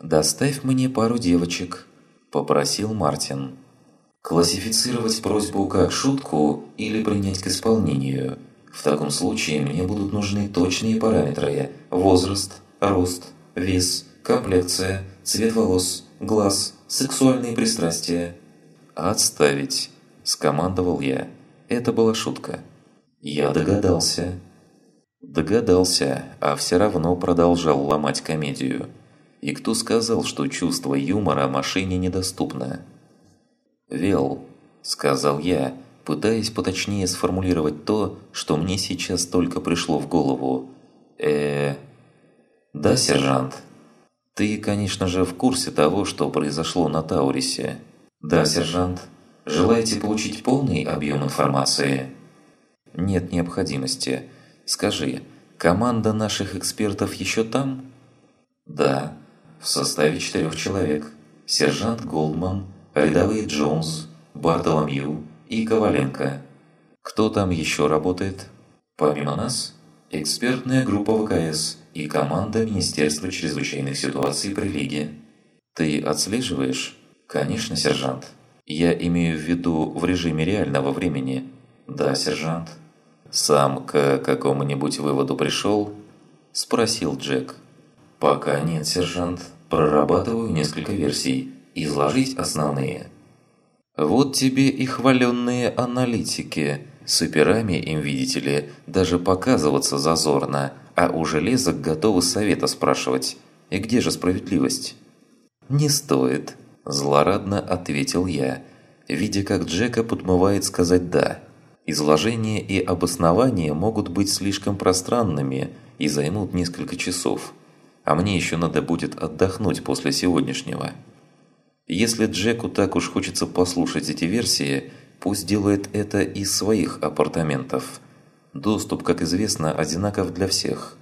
«Доставь мне пару девочек», – попросил Мартин. «Классифицировать просьбу как шутку или принять к исполнению. В таком случае мне будут нужны точные параметры – возраст, рост, вес, комплекция, цвет волос, глаз, сексуальные пристрастия». «Отставить», – скомандовал я. Это была шутка. Я догадался. Догадался, а все равно продолжал ломать комедию. И кто сказал, что чувство юмора машине недоступно? «Вел», – сказал я, пытаясь поточнее сформулировать то, что мне сейчас только пришло в голову. э «Да, сержант. Ты, конечно же, в курсе того, что произошло на Таурисе?» «Да, сержант. Желаете получить полный объем информации?» нет необходимости. Скажи, команда наших экспертов еще там? Да, в составе четырех человек. Сержант Голдман, рядовые Джонс, Бартоломью и Коваленко. Кто там еще работает? Помимо нас, экспертная группа ВКС и команда Министерства чрезвычайных ситуаций при Лиге. Ты отслеживаешь? Конечно, сержант. Я имею в виду в режиме реального времени. Да, сержант. «Сам к какому-нибудь выводу пришел?» – спросил Джек. «Пока нет, сержант. Прорабатываю несколько версий. Изложить основные». «Вот тебе и хваленные аналитики. С операми им, видите ли, даже показываться зазорно, а у железок готовы совета спрашивать. И где же справедливость?» «Не стоит», – злорадно ответил я, видя, как Джека подмывает сказать «да». Изложение и обоснование могут быть слишком пространными и займут несколько часов, а мне еще надо будет отдохнуть после сегодняшнего. Если Джеку так уж хочется послушать эти версии, пусть делает это из своих апартаментов. Доступ, как известно, одинаков для всех.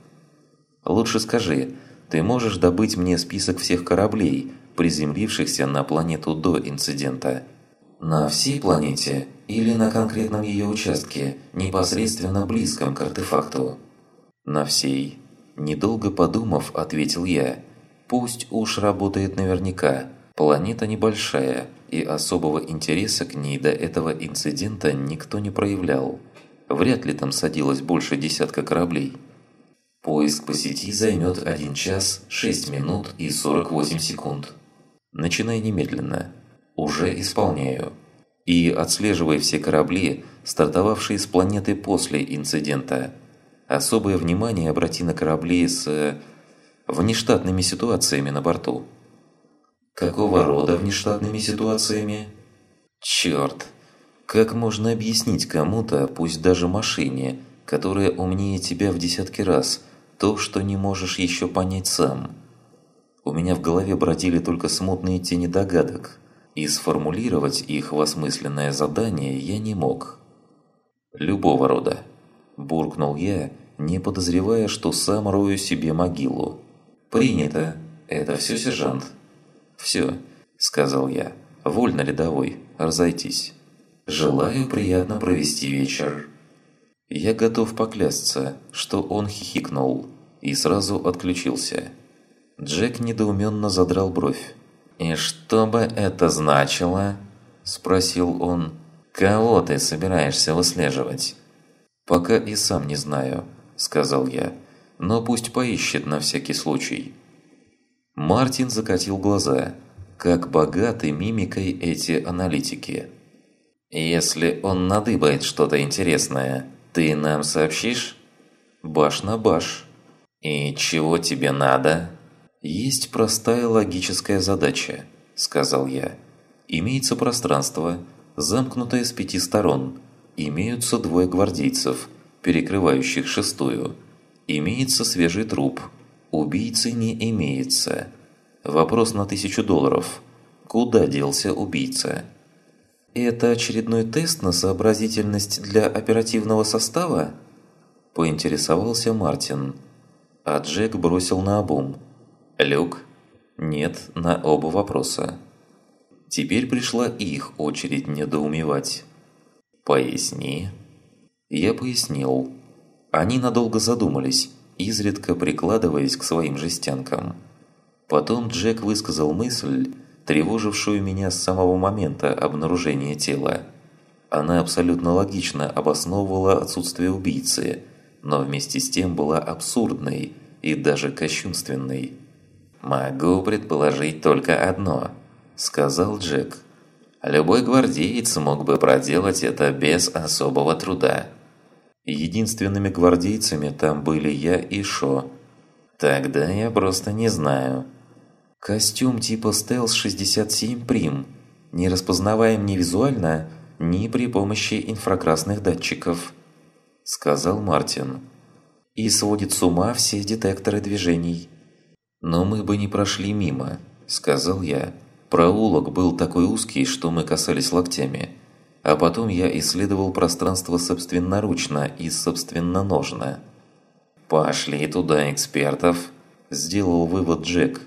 Лучше скажи, ты можешь добыть мне список всех кораблей, приземлившихся на планету до инцидента? На всей планете или на конкретном ее участке, непосредственно близком к артефакту? На всей. Недолго подумав, ответил я. Пусть уж работает наверняка. Планета небольшая, и особого интереса к ней до этого инцидента никто не проявлял. Вряд ли там садилось больше десятка кораблей. Поиск по сети займет 1 час 6 минут и 48 секунд. Начинай немедленно. Уже исполняю. И отслеживай все корабли, стартовавшие с планеты после инцидента. Особое внимание обрати на корабли с... Э, внештатными ситуациями на борту. Какого рода внештатными ситуациями? Черт! Как можно объяснить кому-то, пусть даже машине, которая умнее тебя в десятки раз, то, что не можешь еще понять сам? У меня в голове бродили только смутные тени догадок – и сформулировать их в осмысленное задание я не мог. «Любого рода», – буркнул я, не подозревая, что сам рою себе могилу. «Принято. Это все, сержант?» «Все», – сказал я. «Вольно, рядовой, разойтись». «Желаю приятно провести вечер». Я готов поклясться, что он хихикнул и сразу отключился. Джек недоуменно задрал бровь. «И что бы это значило?» – спросил он. «Кого ты собираешься выслеживать?» «Пока и сам не знаю», – сказал я. «Но пусть поищет на всякий случай». Мартин закатил глаза. Как богаты мимикой эти аналитики. «Если он надыбает что-то интересное, ты нам сообщишь?» «Баш на баш». «И чего тебе надо?» «Есть простая логическая задача», – сказал я. «Имеется пространство, замкнутое с пяти сторон. Имеются двое гвардейцев, перекрывающих шестую. Имеется свежий труп. Убийцы не имеется. Вопрос на тысячу долларов. Куда делся убийца? «Это очередной тест на сообразительность для оперативного состава?» Поинтересовался Мартин. А Джек бросил на обум. «Люк?» «Нет» на оба вопроса. Теперь пришла их очередь недоумевать. «Поясни». Я пояснил. Они надолго задумались, изредка прикладываясь к своим жестянкам. Потом Джек высказал мысль, тревожившую меня с самого момента обнаружения тела. Она абсолютно логично обосновывала отсутствие убийцы, но вместе с тем была абсурдной и даже кощунственной. «Могу предположить только одно», – сказал Джек. «Любой гвардеец мог бы проделать это без особого труда». Единственными гвардейцами там были я и Шо. Тогда я просто не знаю. Костюм типа Stealth 67 Прим не распознаваем ни визуально, ни при помощи инфракрасных датчиков, сказал Мартин. И сводит с ума все детекторы движений. Но мы бы не прошли мимо, сказал я. Проулок был такой узкий, что мы касались локтями. А потом я исследовал пространство собственноручно и собственноножно. «Пошли туда экспертов», – сделал вывод Джек.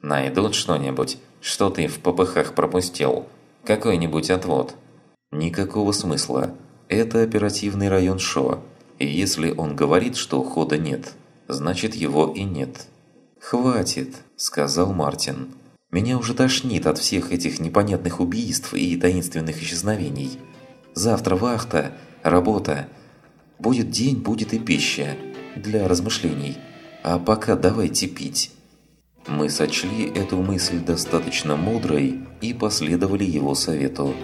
«Найдут что-нибудь, что ты в ППХ пропустил? Какой-нибудь отвод?» «Никакого смысла. Это оперативный район Шо. И если он говорит, что хода нет, значит его и нет». «Хватит», – сказал Мартин. Меня уже тошнит от всех этих непонятных убийств и таинственных исчезновений. Завтра вахта, работа. Будет день, будет и пища. Для размышлений. А пока давайте пить. Мы сочли эту мысль достаточно мудрой и последовали его совету.